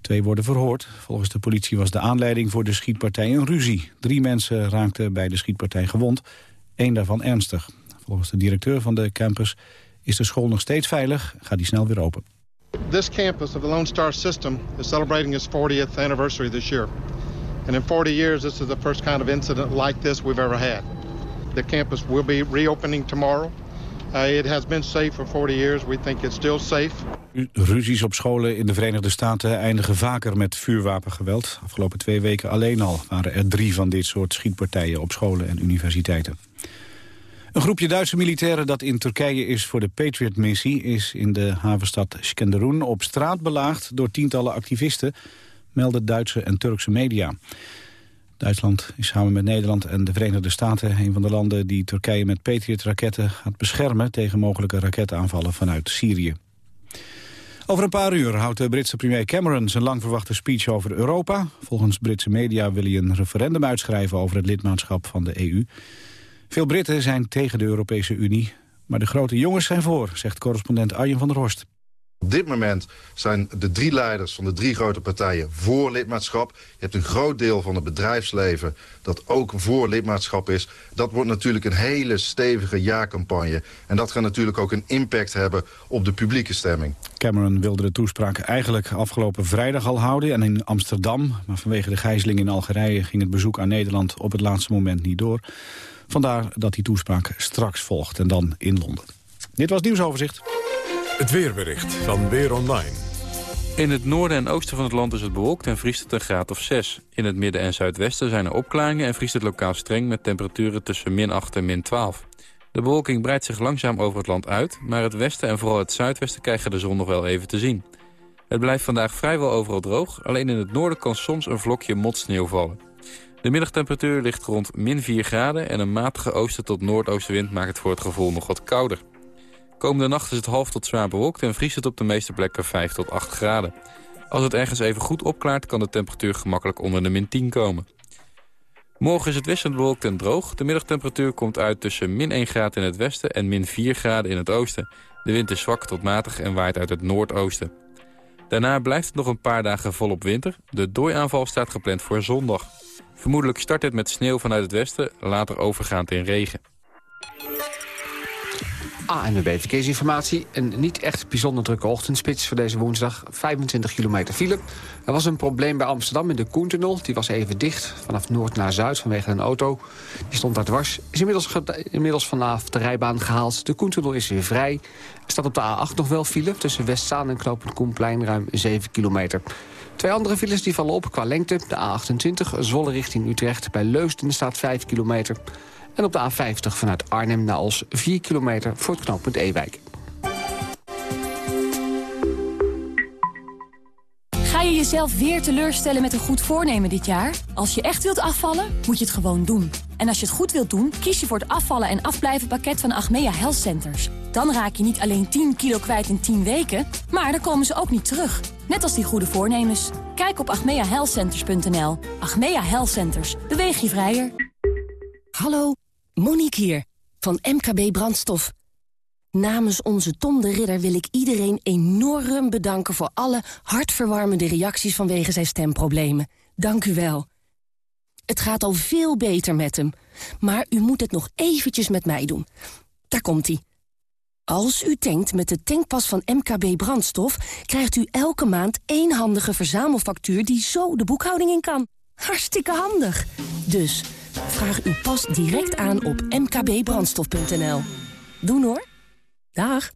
Twee worden verhoord. Volgens de politie was de aanleiding voor de schietpartij een ruzie. Drie mensen raakten bij de schietpartij gewond. Eén daarvan ernstig. Volgens de directeur van de campus is de school nog steeds veilig. Gaat die snel weer open. This campus of the Lone Star System is celebrating its 40th anniversary this year. And in 40 years, this is the first kind of incident like this we've ever had. The campus will be reopening tomorrow. Uh, it has been safe for 40 years. We think it's still safe. Ruzies op scholen in de Verenigde Staten eindigen vaker met vuurwapengeweld. Afgelopen twee weken alleen al waren er drie van dit soort schietpartijen op scholen en universiteiten. Een groepje Duitse militairen dat in Turkije is voor de Patriot-missie... is in de havenstad Skenderun op straat belaagd door tientallen activisten... melden Duitse en Turkse media. Duitsland is samen met Nederland en de Verenigde Staten... een van de landen die Turkije met Patriot-raketten gaat beschermen... tegen mogelijke raketaanvallen vanuit Syrië. Over een paar uur houdt de Britse premier Cameron zijn lang verwachte speech over Europa. Volgens Britse media wil hij een referendum uitschrijven over het lidmaatschap van de EU. Veel Britten zijn tegen de Europese Unie, maar de grote jongens zijn voor, zegt correspondent Arjen van der Horst. Op dit moment zijn de drie leiders van de drie grote partijen voor lidmaatschap. Je hebt een groot deel van het bedrijfsleven dat ook voor lidmaatschap is. Dat wordt natuurlijk een hele stevige ja-campagne. En dat gaat natuurlijk ook een impact hebben op de publieke stemming. Cameron wilde de toespraak eigenlijk afgelopen vrijdag al houden en in Amsterdam. Maar vanwege de gijzeling in Algerije ging het bezoek aan Nederland op het laatste moment niet door. Vandaar dat die toespraak straks volgt en dan in Londen. Dit was nieuwsoverzicht. Het weerbericht van Weer Online. In het noorden en oosten van het land is het bewolkt en vriest het een graad of 6. In het midden en zuidwesten zijn er opklaringen en vriest het lokaal streng... met temperaturen tussen min 8 en min 12. De bewolking breidt zich langzaam over het land uit... maar het westen en vooral het zuidwesten krijgen de zon nog wel even te zien. Het blijft vandaag vrijwel overal droog. Alleen in het noorden kan soms een vlokje motsneeuw vallen. De middagtemperatuur ligt rond min 4 graden... en een matige oosten tot noordoostenwind maakt het voor het gevoel nog wat kouder. Komende nacht is het half tot zwaar bewolkt... en vriest het op de meeste plekken 5 tot 8 graden. Als het ergens even goed opklaart... kan de temperatuur gemakkelijk onder de min 10 komen. Morgen is het wisselend bewolkt en droog. De middagtemperatuur komt uit tussen min 1 graden in het westen... en min 4 graden in het oosten. De wind is zwak tot matig en waait uit het noordoosten. Daarna blijft het nog een paar dagen volop winter. De dooiaanval staat gepland voor zondag. Vermoedelijk start het met sneeuw vanuit het westen, later overgaand in regen. ANWB Verkeersinformatie. Een niet echt bijzonder drukke ochtendspits voor deze woensdag. 25 kilometer file. Er was een probleem bij Amsterdam in de Koentunnel. Die was even dicht, vanaf noord naar zuid vanwege een auto. Die stond daar dwars. Is inmiddels, inmiddels vanaf de rijbaan gehaald. De Koentunnel is weer vrij. Er staat op de A8 nog wel file. Tussen Westzaan en Knopend Koenplein ruim 7 kilometer. Twee andere files die vallen op qua lengte. De A28 Zwolle richting Utrecht. Bij Leusden staat 5 kilometer. En op de A50 vanuit Arnhem naar Os 4 kilometer voor het knooppunt Ewijk. Ga je jezelf weer teleurstellen met een goed voornemen dit jaar? Als je echt wilt afvallen, moet je het gewoon doen. En als je het goed wilt doen, kies je voor het afvallen en afblijven pakket van Achmea Health Centers. Dan raak je niet alleen 10 kilo kwijt in 10 weken, maar dan komen ze ook niet terug. Net als die goede voornemens. Kijk op achmeahealthcenters.nl. Achmea Health Centers. Beweeg je vrijer. Hallo, Monique hier, van MKB Brandstof. Namens onze Tom de Ridder wil ik iedereen enorm bedanken... voor alle hartverwarmende reacties vanwege zijn stemproblemen. Dank u wel. Het gaat al veel beter met hem. Maar u moet het nog eventjes met mij doen. Daar komt-ie. Als u tankt met de tankpas van MKB Brandstof... krijgt u elke maand één handige verzamelfactuur... die zo de boekhouding in kan. Hartstikke handig. Dus vraag uw pas direct aan op mkbbrandstof.nl. Doen hoor. Dag.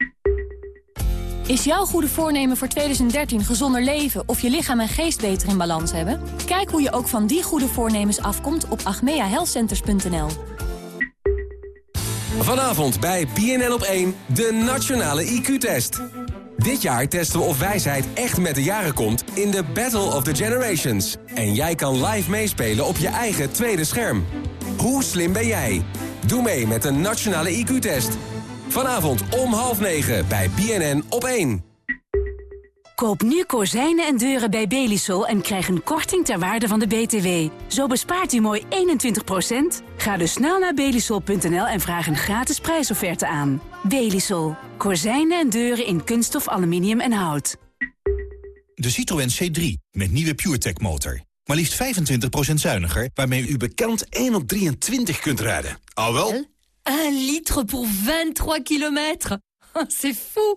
Is jouw goede voornemen voor 2013 gezonder leven of je lichaam en geest beter in balans hebben? Kijk hoe je ook van die goede voornemens afkomt op agmeahealthcenters.nl. Vanavond bij BNN op 1, de Nationale IQ-test. Dit jaar testen we of wijsheid echt met de jaren komt in de Battle of the Generations. En jij kan live meespelen op je eigen tweede scherm. Hoe slim ben jij? Doe mee met de Nationale IQ-test. Vanavond om half negen bij BNN op 1. Koop nu kozijnen en deuren bij Belisol en krijg een korting ter waarde van de BTW. Zo bespaart u mooi 21%. Ga dus snel naar belisol.nl en vraag een gratis prijsofferte aan. Belisol. Kozijnen en deuren in kunststof, aluminium en hout. De Citroën C3 met nieuwe PureTech motor. Maar liefst 25% zuiniger, waarmee u bekend 1 op 23 kunt rijden. Al wel? 1 litre voor 23 kilometer. C'est fou.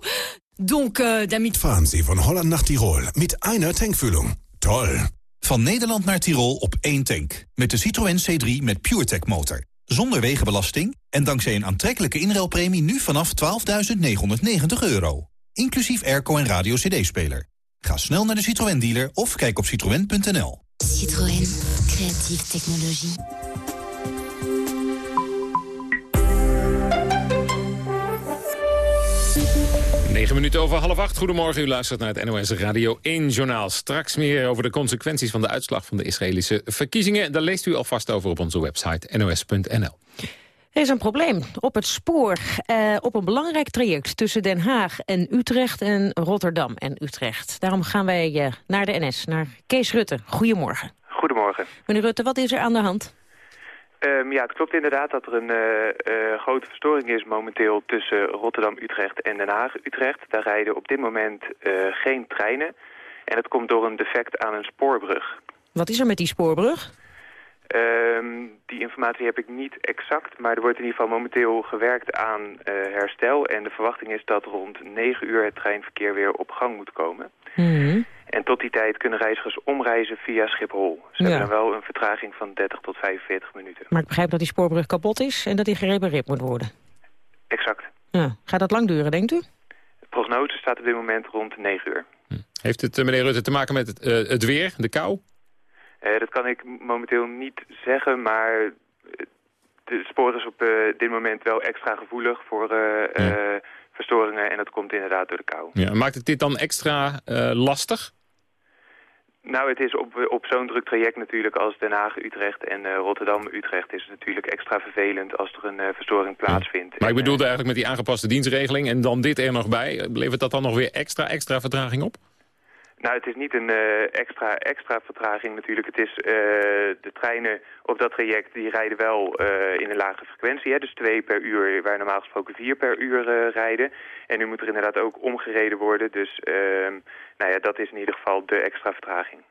Donc, euh, damit... Fahren Sie von Holland nach Tirol mit einer Tankfüllung. Toll. Van Nederland naar Tirol op één tank. Met de Citroën C3 met PureTech motor. Zonder wegenbelasting en dankzij een aantrekkelijke inruilpremie nu vanaf 12.990 euro. Inclusief airco en radio cd-speler. Ga snel naar de Citroën dealer of kijk op citroën.nl. Citroën. Creatieve technologie. 9 minuten over half acht. Goedemorgen, u luistert naar het NOS Radio 1-journaal. Straks meer over de consequenties van de uitslag van de Israëlische verkiezingen. Daar leest u alvast over op onze website nos.nl. Er is een probleem op het spoor, eh, op een belangrijk traject tussen Den Haag en Utrecht en Rotterdam en Utrecht. Daarom gaan wij eh, naar de NS, naar Kees Rutte. Goedemorgen. Goedemorgen. Meneer Rutte, wat is er aan de hand? Um, ja, het klopt inderdaad dat er een uh, uh, grote verstoring is momenteel tussen Rotterdam, Utrecht en Den Haag, Utrecht. Daar rijden op dit moment uh, geen treinen. En dat komt door een defect aan een spoorbrug. Wat is er met die spoorbrug? Um, die informatie heb ik niet exact, maar er wordt in ieder geval momenteel gewerkt aan herstel. En de verwachting is dat rond 9 uur het treinverkeer weer op gang moet komen. Mm -hmm. En tot die tijd kunnen reizigers omreizen via Schiphol. Ze Ja. hebben dan wel een vertraging van 30 tot 45 minuten. Maar ik begrijp dat die spoorbrug kapot is en dat die gerepareerd moet worden. Exact. Ja. Gaat dat lang duren, denkt u? De prognose staat op dit moment rond 9 uur. Heeft het, eh, meneer Rutte, te maken met het, eh, het weer, de kou? Eh, dat kan ik momenteel niet zeggen, maar de spoor is op dit moment wel extra gevoelig voor eh, eh, verstoringen. En dat komt inderdaad door de kou. Ja, maakt het dit dan extra eh, lastig? Nou, het is op, op zo'n druk traject natuurlijk als Den Haag, Utrecht en eh, Rotterdam, Utrecht... is het natuurlijk extra vervelend als er een eh, verstoring plaatsvindt. Maar ik bedoelde eigenlijk met die aangepaste dienstregeling en dan dit er nog bij. Levert dat dan nog weer extra, extra vertraging op? Nou, het is niet een eh, extra, extra vertraging natuurlijk. Het is eh, de treinen op dat traject die rijden wel eh, in een lage frequentie. Hè? Dus twee per uur, waar normaal gesproken vier per uur eh, rijden. En nu moet er inderdaad ook omgereden worden. Dus ehm, nou ja, dat is in ieder geval de extra vertraging.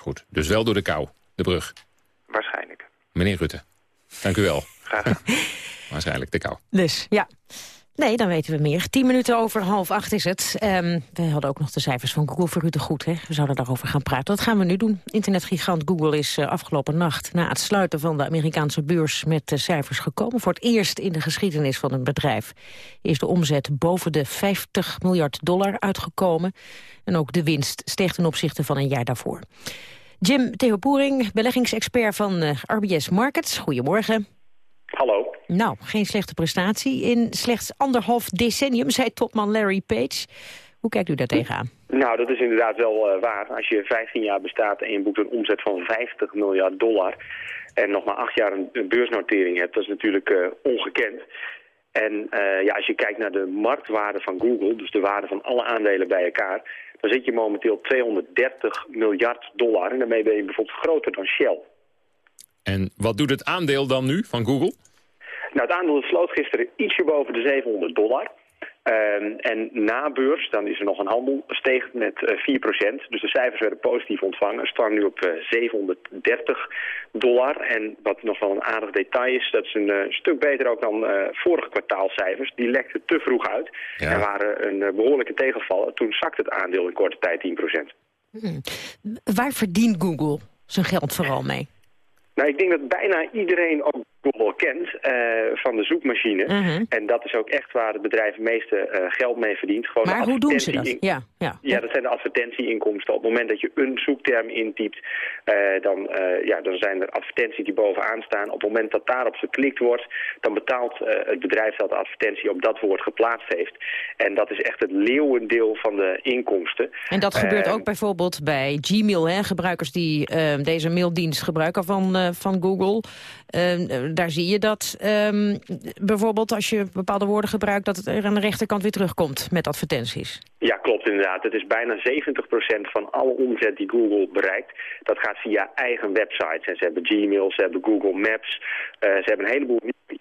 Goed, dus wel door de kou, de brug. Waarschijnlijk. Meneer Rutte, dank u wel. Graag gedaan. Waarschijnlijk de kou. Dus, ja. Nee, dan weten we meer. Tien minuten over half acht is het. Ehm, we hadden ook nog de cijfers van Google voor u te goed. Hè? We zouden daarover gaan praten. Dat gaan we nu doen. Internetgigant Google is eh, afgelopen nacht... na het sluiten van de Amerikaanse beurs met de cijfers gekomen. Voor het eerst in de geschiedenis van het bedrijf... is de omzet boven de 50 miljard dollar uitgekomen. En ook de winst steeg ten opzichte van een jaar daarvoor. Jim Theopoering, beleggingsexpert van eh, RBS Markets. Goedemorgen. Hallo. Nou, geen slechte prestatie. In slechts anderhalf decennium, zei topman Larry Page. Hoe kijkt u daar tegenaan? Nou, dat is inderdaad wel eh, waar. Als je 15 jaar bestaat en je boekt een omzet van 50 miljard dollar... en nog maar acht jaar een, een beursnotering hebt, dat is natuurlijk eh, ongekend. En eh, ja, als je kijkt naar de marktwaarde van Google, dus de waarde van alle aandelen bij elkaar... dan zit je momenteel 230 miljard dollar en daarmee ben je bijvoorbeeld groter dan Shell. En wat doet het aandeel dan nu van Google? Nou, het aandeel sloot gisteren ietsje boven de 700 dollar. Ehm, en na beurs, dan is er nog een handel, steeg met eh 4%. Dus de cijfers werden positief ontvangen. Staan nu op eh, 730 dollar. En wat nog wel een aardig detail is, dat is een eh, stuk beter ook dan eh, vorige kwartaalcijfers. Die lekten te vroeg uit en waren een eh, behoorlijke tegenvaller. Toen zakte het aandeel in korte tijd 10%. Hmm. Waar verdient Google zijn geld vooral mee? Nou, ik denk dat bijna iedereen ook Google kent eh, van de zoekmachine. Mhm. En dat is ook echt waar het bedrijf het meeste eh, geld mee verdient. Gewoon Maar hoe doen ze dat? Ja, ja. Ja, dat zijn de advertentieinkomsten. Op het moment dat je een zoekterm intypt, eh, dan, ja, dan zijn er advertenties die bovenaan staan. Op het moment dat daarop geklikt wordt, dan betaalt het bedrijf dat de advertentie op dat woord geplaatst heeft. En dat is echt het leeuwendeel van de inkomsten. En dat gebeurt ook bijvoorbeeld bij Gmail, hè? gebruikers die deze maildienst gebruiken van, van Google. Daar zie je dat ehm, bijvoorbeeld als je bepaalde woorden gebruikt... dat het er aan de rechterkant weer terugkomt met advertenties. Ja, klopt inderdaad. Het is bijna 70% van alle omzet die Google bereikt. Dat gaat via eigen websites. En ze hebben Gmail, ze hebben Google Maps. eh, ze hebben een heleboel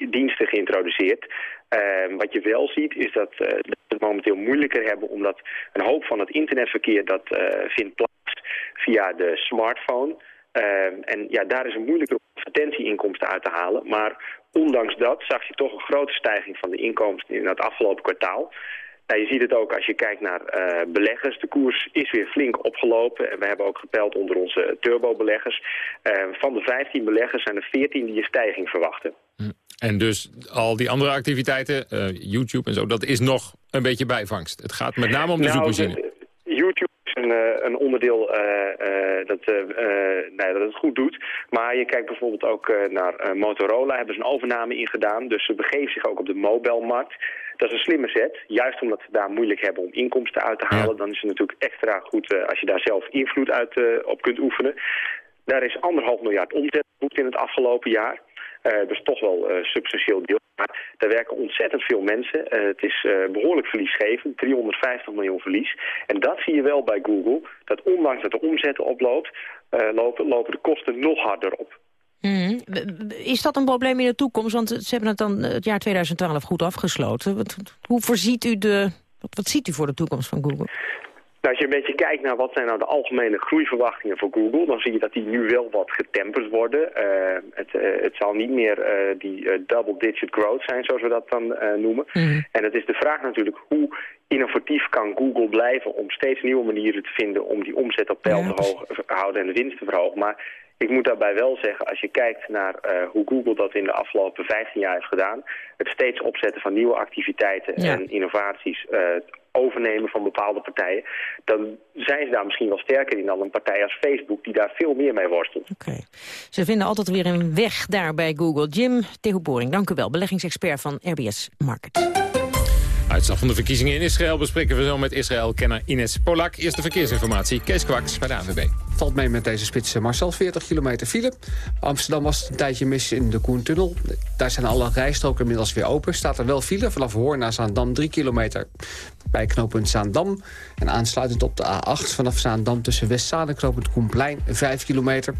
diensten geïntroduceerd. Eh, wat je wel ziet is dat, eh, dat we het momenteel moeilijker hebben... omdat een hoop van het internetverkeer dat eh, vindt plaats via de smartphone... Eh, en ja, daar is het moeilijker om advertentieinkomsten uit te halen. Maar ondanks dat zag je toch een grote stijging van de inkomsten in het afgelopen kwartaal. Nou, je ziet het ook als je kijkt naar eh, beleggers. De koers is weer flink opgelopen. En we hebben ook gepeld onder onze turbo-beleggers. Eh, van de 15 beleggers zijn er 14 die een stijging verwachten. En dus al die andere activiteiten, eh, YouTube en zo, dat is nog een beetje bijvangst. Het gaat met name om de Nou, zoekmachine. Een, eh, een onderdeel eh, eh, dat, nee, dat het goed doet. Maar je kijkt bijvoorbeeld ook naar Motorola. Hebben ze een overname ingedaan. Dus ze begeven zich ook op de mobielmarkt. Dat is een slimme zet. Juist omdat ze daar moeilijk hebben om inkomsten uit te halen. Dan is het natuurlijk extra goed als je daar zelf invloed uit, op kunt oefenen. Daar is anderhalf miljard omzet geboekt in het afgelopen jaar. Eh dus toch wel een substantieel deel. Maar daar werken ontzettend veel mensen. Eh, het is eh, behoorlijk verliesgevend, 350 miljoen verlies. En dat zie je wel bij Google, dat ondanks dat de omzetten oploopt, eh, lopen, lopen de kosten nog harder op. Mhm. Is dat een probleem in de toekomst? Want ze hebben het dan eh, het jaar 2012 goed afgesloten. Hoe voorziet u de... Wat ziet u voor de toekomst van Google? Nou, als je een beetje kijkt naar wat zijn nou de algemene groeiverwachtingen voor Google, dan zie je dat die nu wel wat getemperd worden. Eh, het, eh, het zal niet meer eh, die double-digit growth zijn, zoals we dat dan noemen. En het is de vraag natuurlijk hoe innovatief kan Google blijven om steeds nieuwe manieren te vinden om die omzet op peil te hoog- houden en de winst te verhogen. Maar ik moet daarbij wel zeggen, als je kijkt naar hoe Google dat in de afgelopen 15 jaar heeft gedaan, het steeds opzetten van nieuwe activiteiten Ja. en innovaties, eh, overnemen van bepaalde partijen, dan zijn ze daar misschien wel sterker in dan een partij als Facebook, die daar veel meer mee worstelt. Ze vinden altijd weer een weg daar bij Google. Jim Tehuboring, dank u wel. Beleggingsexpert van RBS Market. Uitslag van de verkiezingen in Israël bespreken we zo met Israël-kenner Ines Polak. Eerste verkeersinformatie, Kees Kwaks bij de ANWB. Valt mee met deze spits eh, Marcel, 40 kilometer file. Amsterdam was het een tijdje mis in de Koentunnel. Daar zijn alle rijstroken inmiddels weer open. Staat er wel file vanaf Hoorn naar Zaandam 3 kilometer bij knooppunt Zaandam. En aansluitend op de A8 vanaf Zaandam tussen Westzaan en knooppunt Koenplein 5 kilometer.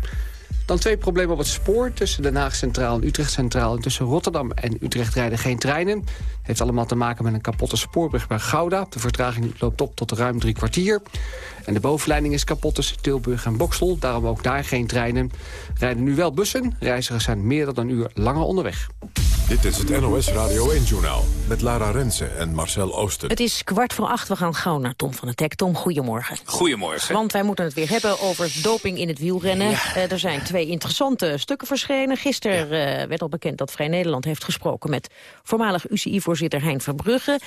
Dan twee problemen op het spoor. Tussen Den Haag Centraal en Utrecht Centraal. En tussen Rotterdam en Utrecht rijden geen treinen. Heeft allemaal te maken met een kapotte spoorbrug bij Gouda. De vertraging loopt op tot ruim drie kwartier. En de bovenleiding is kapot tussen Tilburg en Boksel. Daarom ook daar geen treinen. Rijden nu wel bussen. Reizigers zijn meer dan een uur langer onderweg. Dit is het NOS Radio 1-journaal met Lara Rensen en Marcel Oosten. Het is kwart voor acht. We gaan gauw naar Tom van het Tek. Tom, goedemorgen. Goedemorgen. Want wij moeten het weer hebben over doping in het wielrennen. Eh, er zijn twee interessante stukken verschenen. Gisteren eh, werd al bekend dat Vrij Nederland heeft gesproken... met voormalig UCI-voorzitter Hein Verbrugge.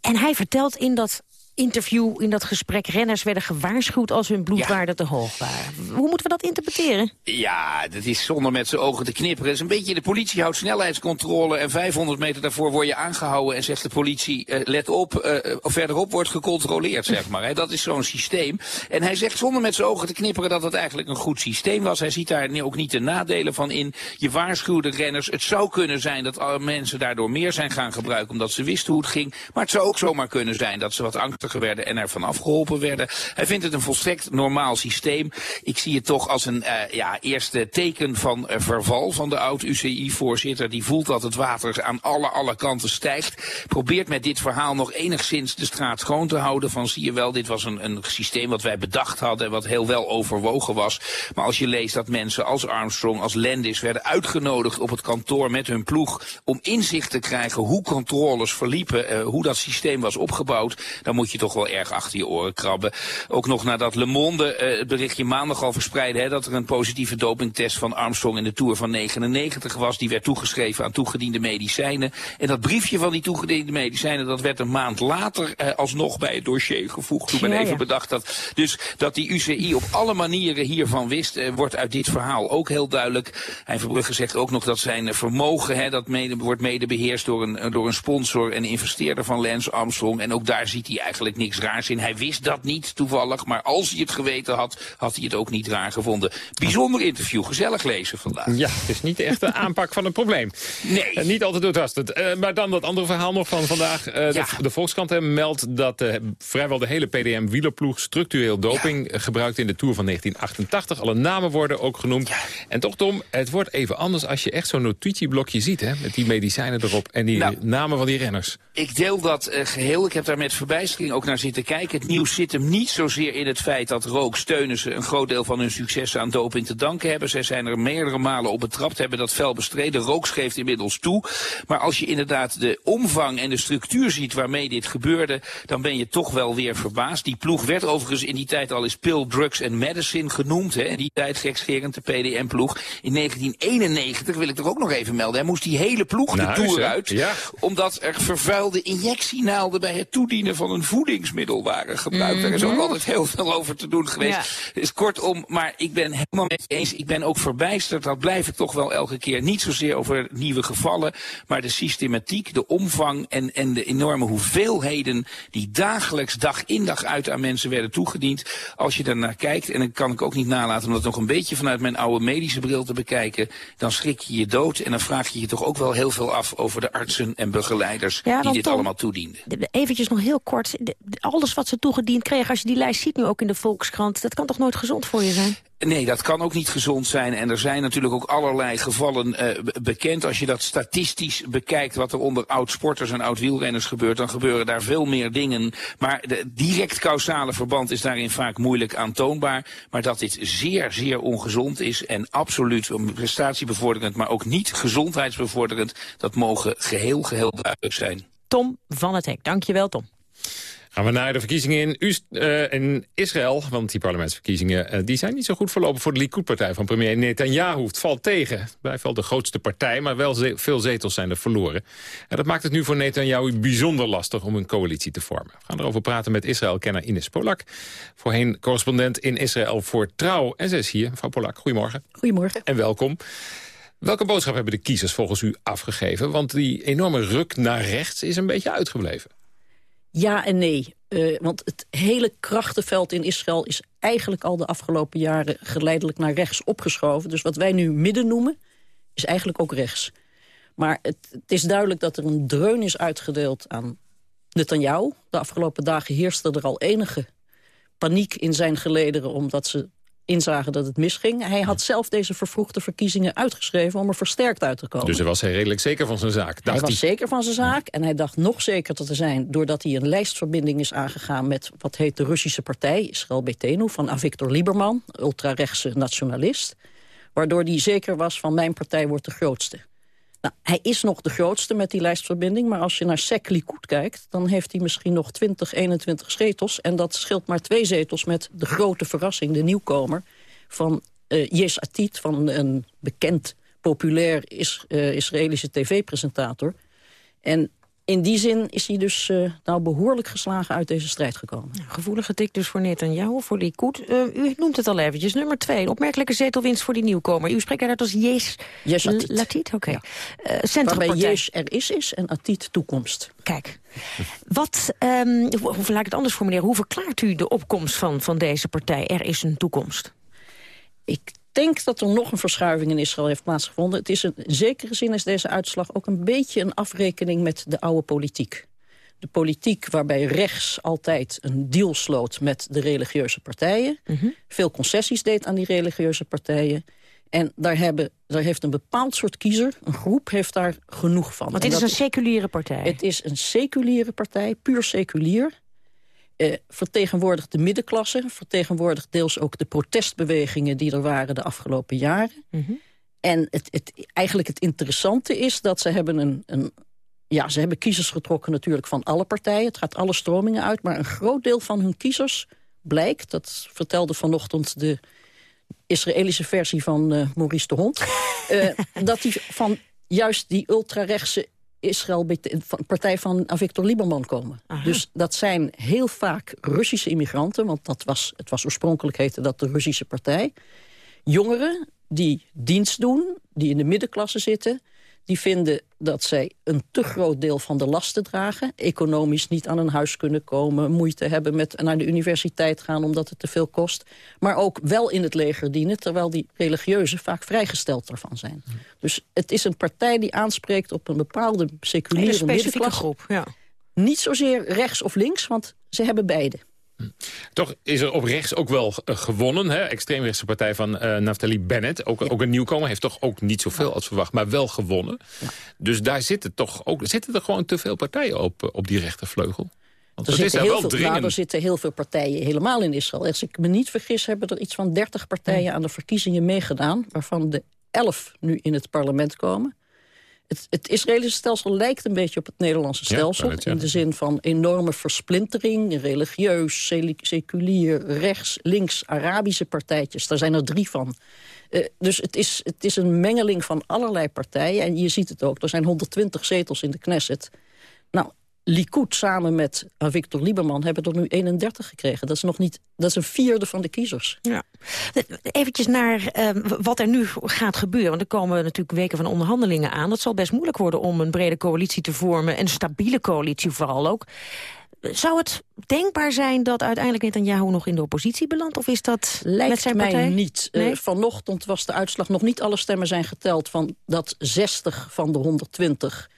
En hij vertelt in dat interview, in dat gesprek... renners werden gewaarschuwd als hun bloedwaarden te hoog waren. Hoe moeten we dat interpreteren? Ja, dat is zonder met zijn ogen te knipperen. Het is een beetje de politie houdt snelheidscontrole... en 500 meter daarvoor word je aangehouden en zegt de politie... eh, let op, of verderop wordt gecontroleerd, zeg maar. Dat is zo'n systeem. En hij zegt zonder met zijn ogen te knipperen dat het eigenlijk een goed systeem was. Hij ziet daar ook niet de nadelen van in. Je waarschuwde renners. Het zou kunnen zijn dat mensen daardoor meer zijn gaan gebruiken... omdat ze wisten hoe het ging. Maar het zou ook zomaar kunnen zijn dat ze wat werden... en er vanaf geholpen werden. Hij vindt het een volstrekt normaal systeem. Ik zie het toch als een eh, ja, eerste teken van eh, verval van de oud-UCI-voorzitter. Die voelt dat het water aan alle, alle kanten stijgt. Probeert met dit verhaal nog enigszins de straat schoon te houden. Van zie je wel, dit was een, een systeem wat wij bedacht hadden. Wat heel wel overwogen was. Maar als je leest dat mensen als Armstrong, als Landis werden uitgenodigd op het kantoor met hun ploeg. Om inzicht te krijgen hoe controles verliepen. eh, hoe dat systeem was opgebouwd. Dan moet je toch wel erg achter je oren krabben. Ook nog nadat Le Monde eh, het berichtje maandag al verspreidde. Hè, dat er een positieve dopingtest van Armstrong in de Tour van 99 was. Die werd toegeschreven aan toegediende medicijnen. En dat briefje van die toegediende medicijnen, dat werd een maand later eh, alsnog bij het dossier gevoegd. Toen men Ja, even ja. bedacht dat. Dus dat die UCI op alle manieren hiervan wist, eh, wordt uit dit verhaal ook heel duidelijk. Hein Verbrugge zegt ook nog dat zijn vermogen, hè, dat mede, wordt mede beheerst door een, door een sponsor en investeerder van Lance Armstrong. En ook daar ziet hij eigenlijk niks raars in. Hij wist dat niet toevallig, maar als hij het geweten had, had hij het ook niet raar gevonden. Bijzonder interview, gezellig lezen vandaag. Ja, het is niet echt een aanpak van een probleem. Nee. Eh, niet altijd doortastend. Eh, maar dan dat andere verhaal nog van vandaag. Eh, de, de Volkskrant meldt dat vrijwel de hele PDM-wielerploeg... structureel doping gebruikt in de Tour van 1988. Alle namen worden ook genoemd. En toch, Tom, het wordt even anders als je echt zo'n notitieblokje ziet... Hè, met die medicijnen erop en die Nou. namen van die renners. Ik deel dat eh, geheel. Ik heb daar met verbijstering ook naar zitten kijken. Het nieuws zit hem niet zozeer in het feit dat Rook Steunissen... een groot deel van hun successen aan doping te danken hebben. Zij zijn er meerdere malen op betrapt, hebben dat fel bestreden. Rook geeft inmiddels toe. Maar als je inderdaad de omvang en de structuur ziet waarmee dit gebeurde... dan ben je toch wel weer verbaasd. Die ploeg werd overigens in die tijd al eens Pill, Drugs and Medicine genoemd. Hè? In die tijd gekscherend de PDM-ploeg. In 1991, wil ik er ook nog even melden... Hè, moest die hele ploeg de Tour hè? uit Ja. omdat er vervuilde injectienaalden bij het toedienen van een voedingsmiddel waren gebruikt. Er is ook Mhm. altijd heel veel over te doen geweest. Dus kortom, maar ik ben helemaal met je eens. Ik ben ook verbijsterd, dat blijf ik toch wel elke keer. Niet zozeer over nieuwe gevallen, maar de systematiek, de omvang en, en de enorme hoeveelheden die dagelijks dag in dag uit aan mensen werden toegediend. Als je daarnaar kijkt, en dan kan ik ook niet nalaten om dat nog een beetje vanuit mijn oude medische bril te bekijken, dan schrik je je dood en dan vraag je je toch ook wel heel veel af over de artsen en begeleiders Ja, die dit Tom, allemaal toedienden. De- Eventjes nog heel kort. Alles wat ze toegediend kregen, als je die lijst ziet nu ook in de Volkskrant... dat kan toch nooit gezond voor je zijn? Nee, dat kan ook niet gezond zijn. En er zijn natuurlijk ook allerlei gevallen eh, be- bekend. Als je dat statistisch bekijkt, wat er onder oud-sporters en oud-wielrenners gebeurt... dan gebeuren daar veel meer dingen. Maar de direct causale verband is daarin vaak moeilijk aantoonbaar. Maar dat dit zeer, zeer ongezond is en absoluut prestatiebevorderend... maar ook niet gezondheidsbevorderend, dat mogen geheel, geheel duidelijk zijn. Tom van het Hek. Dankjewel, Tom. Gaan we naar de verkiezingen in, eh, in Israël. Want die parlementsverkiezingen eh, die zijn niet zo goed verlopen voor de Likud-partij van premier Netanyahu. Het valt tegen. Het blijft wel de grootste partij, maar wel ze- veel zetels zijn er verloren. En dat maakt het nu voor Netanyahu bijzonder lastig om een coalitie te vormen. We gaan erover praten met Israël-kenner Ines Polak. Voorheen correspondent in Israël voor Trouw. En ze is hier. Mevrouw Polak, goedemorgen. Goedemorgen. En welkom. Welke boodschap hebben de kiezers volgens u afgegeven? Want die enorme ruk naar rechts is een beetje uitgebleven. Ja en nee. Eh, want het hele krachtenveld in Israël is eigenlijk al de afgelopen jaren geleidelijk naar rechts opgeschoven. Dus wat wij nu midden noemen, is eigenlijk ook rechts. Maar het, het is duidelijk dat er een dreun is uitgedeeld aan Netanyahu. De afgelopen dagen heerste er al enige paniek in zijn gelederen... omdat ze inzagen dat het misging. Hij had zelf deze vervroegde verkiezingen uitgeschreven... om er versterkt uit te komen. Dus hij was hij redelijk zeker van zijn zaak. Hij was zeker van zijn zaak en hij dacht nog zeker te zijn... doordat hij een lijstverbinding is aangegaan met wat heet de Russische partij... Israël Betenu, van Avigdor Lieberman, ultrarechtse nationalist. Waardoor hij zeker was van mijn partij wordt de grootste. Nou, hij is nog de grootste met die lijstverbinding... maar als je naar Sek Likud kijkt... dan heeft hij misschien nog 20, 21 zetels... en dat scheelt maar twee zetels met de grote verrassing... de nieuwkomer van eh Yesh Atid, van een bekend, populair is, eh, Israëlische tv-presentator. En in die zin is hij dus eh, nou behoorlijk geslagen uit deze strijd gekomen. Gevoelige tik dus voor Netanyahu, voor Likud. Uh, u noemt het al eventjes. Nummer twee, opmerkelijke zetelwinst voor die nieuwkomer. U spreekt uit als Jees. Latit. Oké. Ja. Eh, Waarbij. Yesh er is is en Atid toekomst. Kijk, wat, ehm, hoe, hoe laat ik het anders formuleren? Hoe verklaart u de opkomst van, van deze partij? Er is een toekomst. Ik denk dat er nog een verschuiving in Israël heeft plaatsgevonden. Het is een, in zekere zin is deze uitslag ook een beetje een afrekening met de oude politiek. De politiek waarbij rechts altijd een deal sloot met de religieuze partijen. Veel concessies deed aan die religieuze partijen. En daar, hebben, daar heeft een bepaald soort kiezer, een groep, heeft daar genoeg van. Want dit is een seculiere partij. Het is een seculiere partij, puur seculier. Eh, vertegenwoordigt de middenklasse, vertegenwoordigt deels ook de protestbewegingen die er waren de afgelopen jaren. En het, het, eigenlijk het interessante is dat ze hebben een, een ja, ze hebben kiezers getrokken natuurlijk van alle partijen. Het gaat alle stromingen uit, maar een groot deel van hun kiezers blijkt, dat vertelde vanochtend de Israëlische versie van eh, Maurice de Hond, eh, dat die van juist die ultrarechtse Israël, van- partij van Avigdor Lieberman komen. Dus dat zijn heel vaak Russische immigranten, want dat was, het was oorspronkelijk heette dat de Russische partij. Jongeren die dienst doen, die in de middenklasse zitten, die vinden dat zij een te groot deel van de lasten dragen. Economisch niet aan een huis kunnen komen. Moeite hebben met naar de universiteit gaan omdat het te veel kost. Maar ook wel in het leger dienen. Terwijl die religieuzen vaak vrijgesteld daarvan zijn. Dus het is een partij die aanspreekt op een bepaalde seculiere specifieke middenklasse. groep, ja. Niet zozeer rechts of links, want ze hebben beide. Toch is er op rechts ook wel eh, gewonnen. Hè? Extreemrechtse partij van eh Naftali Bennett. Ook, ook een nieuwkomer. Heeft toch ook niet zoveel als verwacht. Maar wel gewonnen. Dus daar zitten toch ook zitten er gewoon te veel partijen op, eh, op die rechtervleugel. Want Er is zitten, heel wel veel, nou, er zitten heel veel partijen helemaal in Israël. Als ik me niet vergis hebben er iets van 30 partijen aan de verkiezingen meegedaan... waarvan de 11 nu in het parlement komen. Het, het Israëlische stelsel lijkt een beetje op het Nederlandse stelsel. het, In de zin van enorme versplintering, religieus, seculier, rechts, links, Arabische partijtjes. Daar zijn er drie van. Eh, dus het is, het is een mengeling van allerlei partijen. En je ziet het ook, er zijn 120 zetels in de Knesset. Likud samen met Victor Lieberman hebben er nu 31 gekregen. Dat is nog niet, dat is een vierde van de kiezers. Ja. Eventjes naar eh, wat er nu gaat gebeuren. Want er komen natuurlijk weken van onderhandelingen aan. Het zal best moeilijk worden om een brede coalitie te vormen. Een stabiele coalitie vooral ook. Zou het denkbaar zijn dat uiteindelijk Netanyahu nog in de oppositie belandt? Of is dat met Lijkt zijn mij partij? niet. Nee? Eh, vanochtend was de uitslag, nog niet alle stemmen zijn geteld... van dat 60 van de 120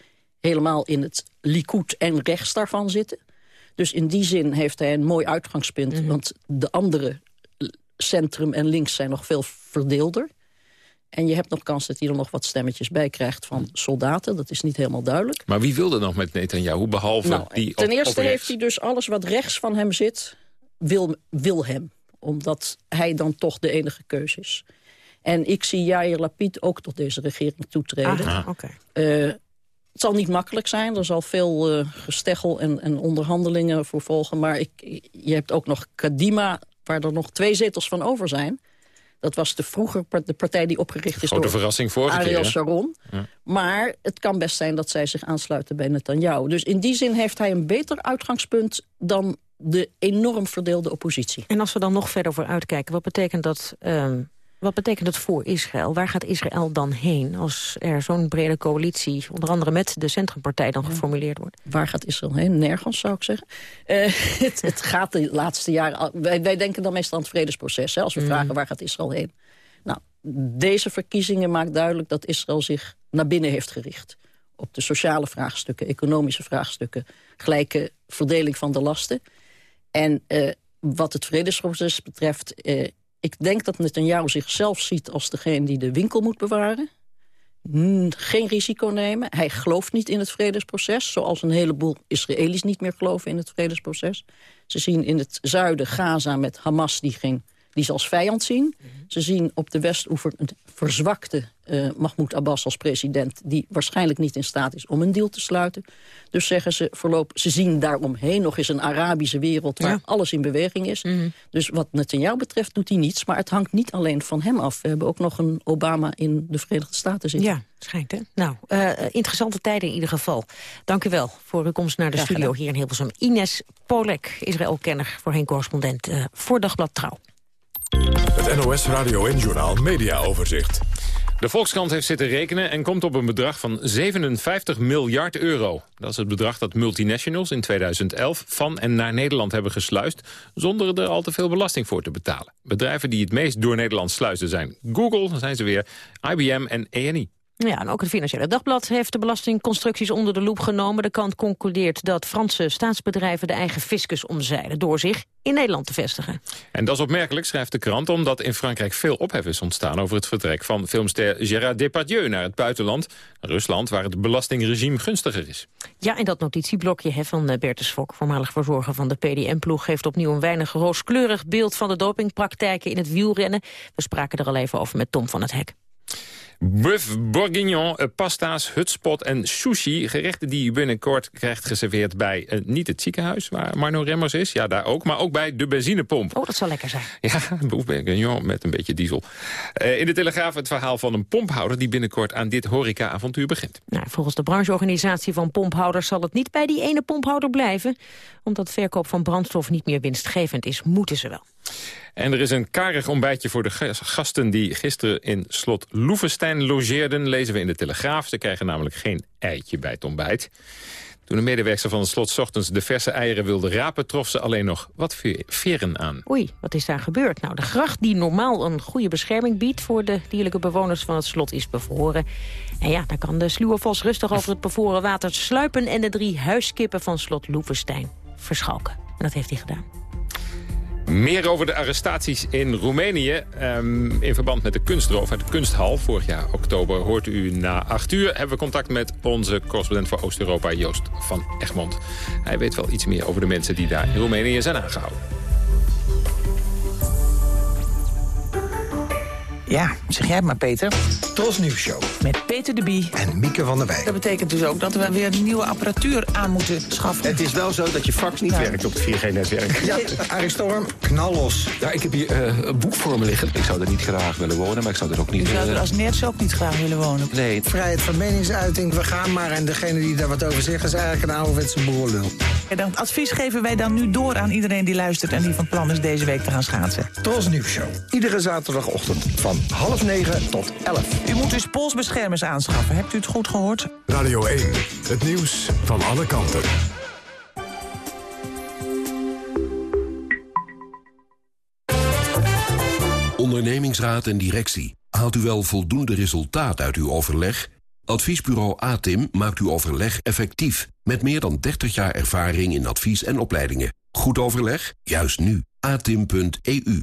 helemaal in het Likud en rechts daarvan zitten. Dus in die zin heeft hij een mooi uitgangspunt. Mhm. Want de andere centrum en links zijn nog veel verdeelder. En je hebt nog kans dat hij er nog wat stemmetjes bij krijgt van soldaten. Dat is niet helemaal duidelijk. Maar wie wilde nog met Netanyahu, behalve Nou, die ten op, eerste op heeft hij dus alles wat rechts van hem zit, wil, wil hem. Omdat hij dan toch de enige keus is. En ik zie Yair Lapid ook tot deze regering toetreden. Aha, oké. Eh, Het zal niet makkelijk zijn. Er zal veel uh, gesteggel en, en, onderhandelingen voor volgen. Maar ik, je hebt ook nog Kadima, waar er nog twee zetels van over zijn. Dat was de vroeger de partij die opgericht is Grote door verrassing vorige Ariel keer, Sharon. Ja. Maar het kan best zijn dat zij zich aansluiten bij Netanyahu. Dus in die zin heeft hij een beter uitgangspunt dan de enorm verdeelde oppositie. En als we dan nog verder voor uitkijken, wat betekent dat... Uh, wat betekent dat voor Israël? Waar gaat Israël dan heen als er zo'n brede coalitie... onder andere met de Centrumpartij dan geformuleerd wordt? Waar gaat Israël heen? Nergens, zou ik zeggen. Uh, het, het, gaat de laatste jaren... Wij, wij, denken dan meestal aan het vredesproces. Hè, als we mm. vragen waar gaat Israël heen? Nou, deze verkiezingen maakt duidelijk dat Israël zich naar binnen heeft gericht. Op de sociale vraagstukken, economische vraagstukken... gelijke verdeling van de lasten. En uh, wat het vredesproces betreft... Uh, ik denk dat Netanyahu zichzelf ziet als degene die de winkel moet bewaren. Geen risico nemen. Hij gelooft niet in het vredesproces. Zoals een heleboel Israëli's niet meer geloven in het vredesproces. Ze zien in het zuiden Gaza met Hamas die geen die ze als vijand zien. Ze zien op de Westoever een verzwakte uh, Mahmoud Abbas als president... die waarschijnlijk niet in staat is om een deal te sluiten. Dus zeggen ze voorlopig, ze zien daaromheen nog eens een Arabische wereld... waar alles in beweging is. Mhm. Dus wat Netanyahu betreft doet hij niets. Maar het hangt niet alleen van hem af. We hebben ook nog een Obama in de Verenigde Staten zitten. Ja, schijnt hè. Nou, uh, interessante tijden in ieder geval. Dank u wel voor uw komst naar de studio hier in Hilversum. Ines Polek, Israël-kenner, voorheen correspondent uh, voor Dagblad Trouw. Het NOS Radio en Journal Media Overzicht. De Volkskrant heeft zitten rekenen en komt op een bedrag van 57 miljard euro. Dat is het bedrag dat multinationals in 2011 van en naar Nederland hebben gesluist... zonder er al te veel belasting voor te betalen. Bedrijven die het meest door Nederland sluizen zijn Google, zijn ze weer, IBM en ENI. Ja, en ook het Financiële Dagblad heeft de belastingconstructies onder de loep genomen. De kant concludeert dat Franse staatsbedrijven de eigen fiscus omzeilen... door zich in Nederland te vestigen. En dat is opmerkelijk, schrijft de krant... omdat in Frankrijk veel ophef is ontstaan over het vertrek van filmster Gérard Depardieu naar het buitenland, Rusland, waar het belastingregime gunstiger is. Ja, en dat notitieblokje hè, van eh, Bertus Fok, voormalig verzorger van de PDM-ploeg... geeft opnieuw een weinig rooskleurig beeld van de dopingpraktijken in het wielrennen. We spraken er al even over met Tom van het Hek. Buff bourguignon, eh, pasta's, hutspot en sushi. Gerechten die u binnenkort krijgt geserveerd bij uh, niet het ziekenhuis... waar Marno Remmers is, ja daar ook, maar ook bij de benzinepomp. Oh, dat zal lekker zijn. Ja, buff bourguignon met een beetje diesel. Uh, in de Telegraaf het verhaal van een pomphouder... die binnenkort aan dit horeca-avontuur begint. Nou, volgens de brancheorganisatie van pomphouders... zal het niet bij die ene pomphouder blijven. Omdat verkoop van brandstof niet meer winstgevend is, moeten ze wel. En er is een karig ontbijtje voor de gasten die gisteren in slot Loevestein logeerden. Lezen we in de Telegraaf. Ze krijgen namelijk geen eitje bij het ontbijt. Toen de medewerker van het slot ochtends de verse eieren wilde rapen... trof ze alleen nog wat veren aan. Oei, wat is daar gebeurd? Nou, de gracht die normaal een goede bescherming biedt... voor de dierlijke bewoners van het slot is bevroren. En ja, daar kan de sluwe vos rustig over het bevroren water sluipen... en de drie huiskippen van slot Loevestein verschalken. En dat heeft hij gedaan. Meer over de arrestaties in Roemenië um, in verband met de kunstroof uit kunsthal. Vorig jaar oktober hoort u na acht uur. Hebben we contact met onze correspondent voor Oost-Europa, Joost van Egmond. Hij weet wel iets meer over de mensen die daar in Roemenië zijn aangehouden. Ja, zeg jij het maar, Peter. Tros Nieuws Show. Met Peter de Bie. En Mieke van der Wij. Dat betekent dus ook dat we weer nieuwe apparatuur aan moeten schaffen. Het is wel zo dat je fax niet werkt op het 4G-netwerk. Ja, Arie Storm, knal los. Ja, ik heb hier uh, een boek voor me liggen. Ik zou er niet graag willen wonen, maar ik zou er ook niet... Je zou er als nerds ook niet graag willen wonen? Nee. Vrijheid van meningsuiting, we gaan maar. En degene die daar wat over zegt is eigenlijk een ouderwetse boerlul. En dan advies geven wij dan nu door aan iedereen die luistert... en die van plan is deze week te gaan schaatsen. Tros Nieuws Show. Iedere zaterdagochtend van half negen tot 11. U moet dus polsbeschermers aanschaffen. Hebt u het goed gehoord? Radio 1, het nieuws van alle kanten. Ondernemingsraad en directie. Haalt u wel voldoende resultaat uit uw overleg? Adviesbureau ATIM maakt uw overleg effectief. Met meer dan 30 jaar ervaring in advies en opleidingen. Goed overleg? Juist nu. atim.eu.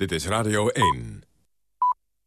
Dit is Radio 1.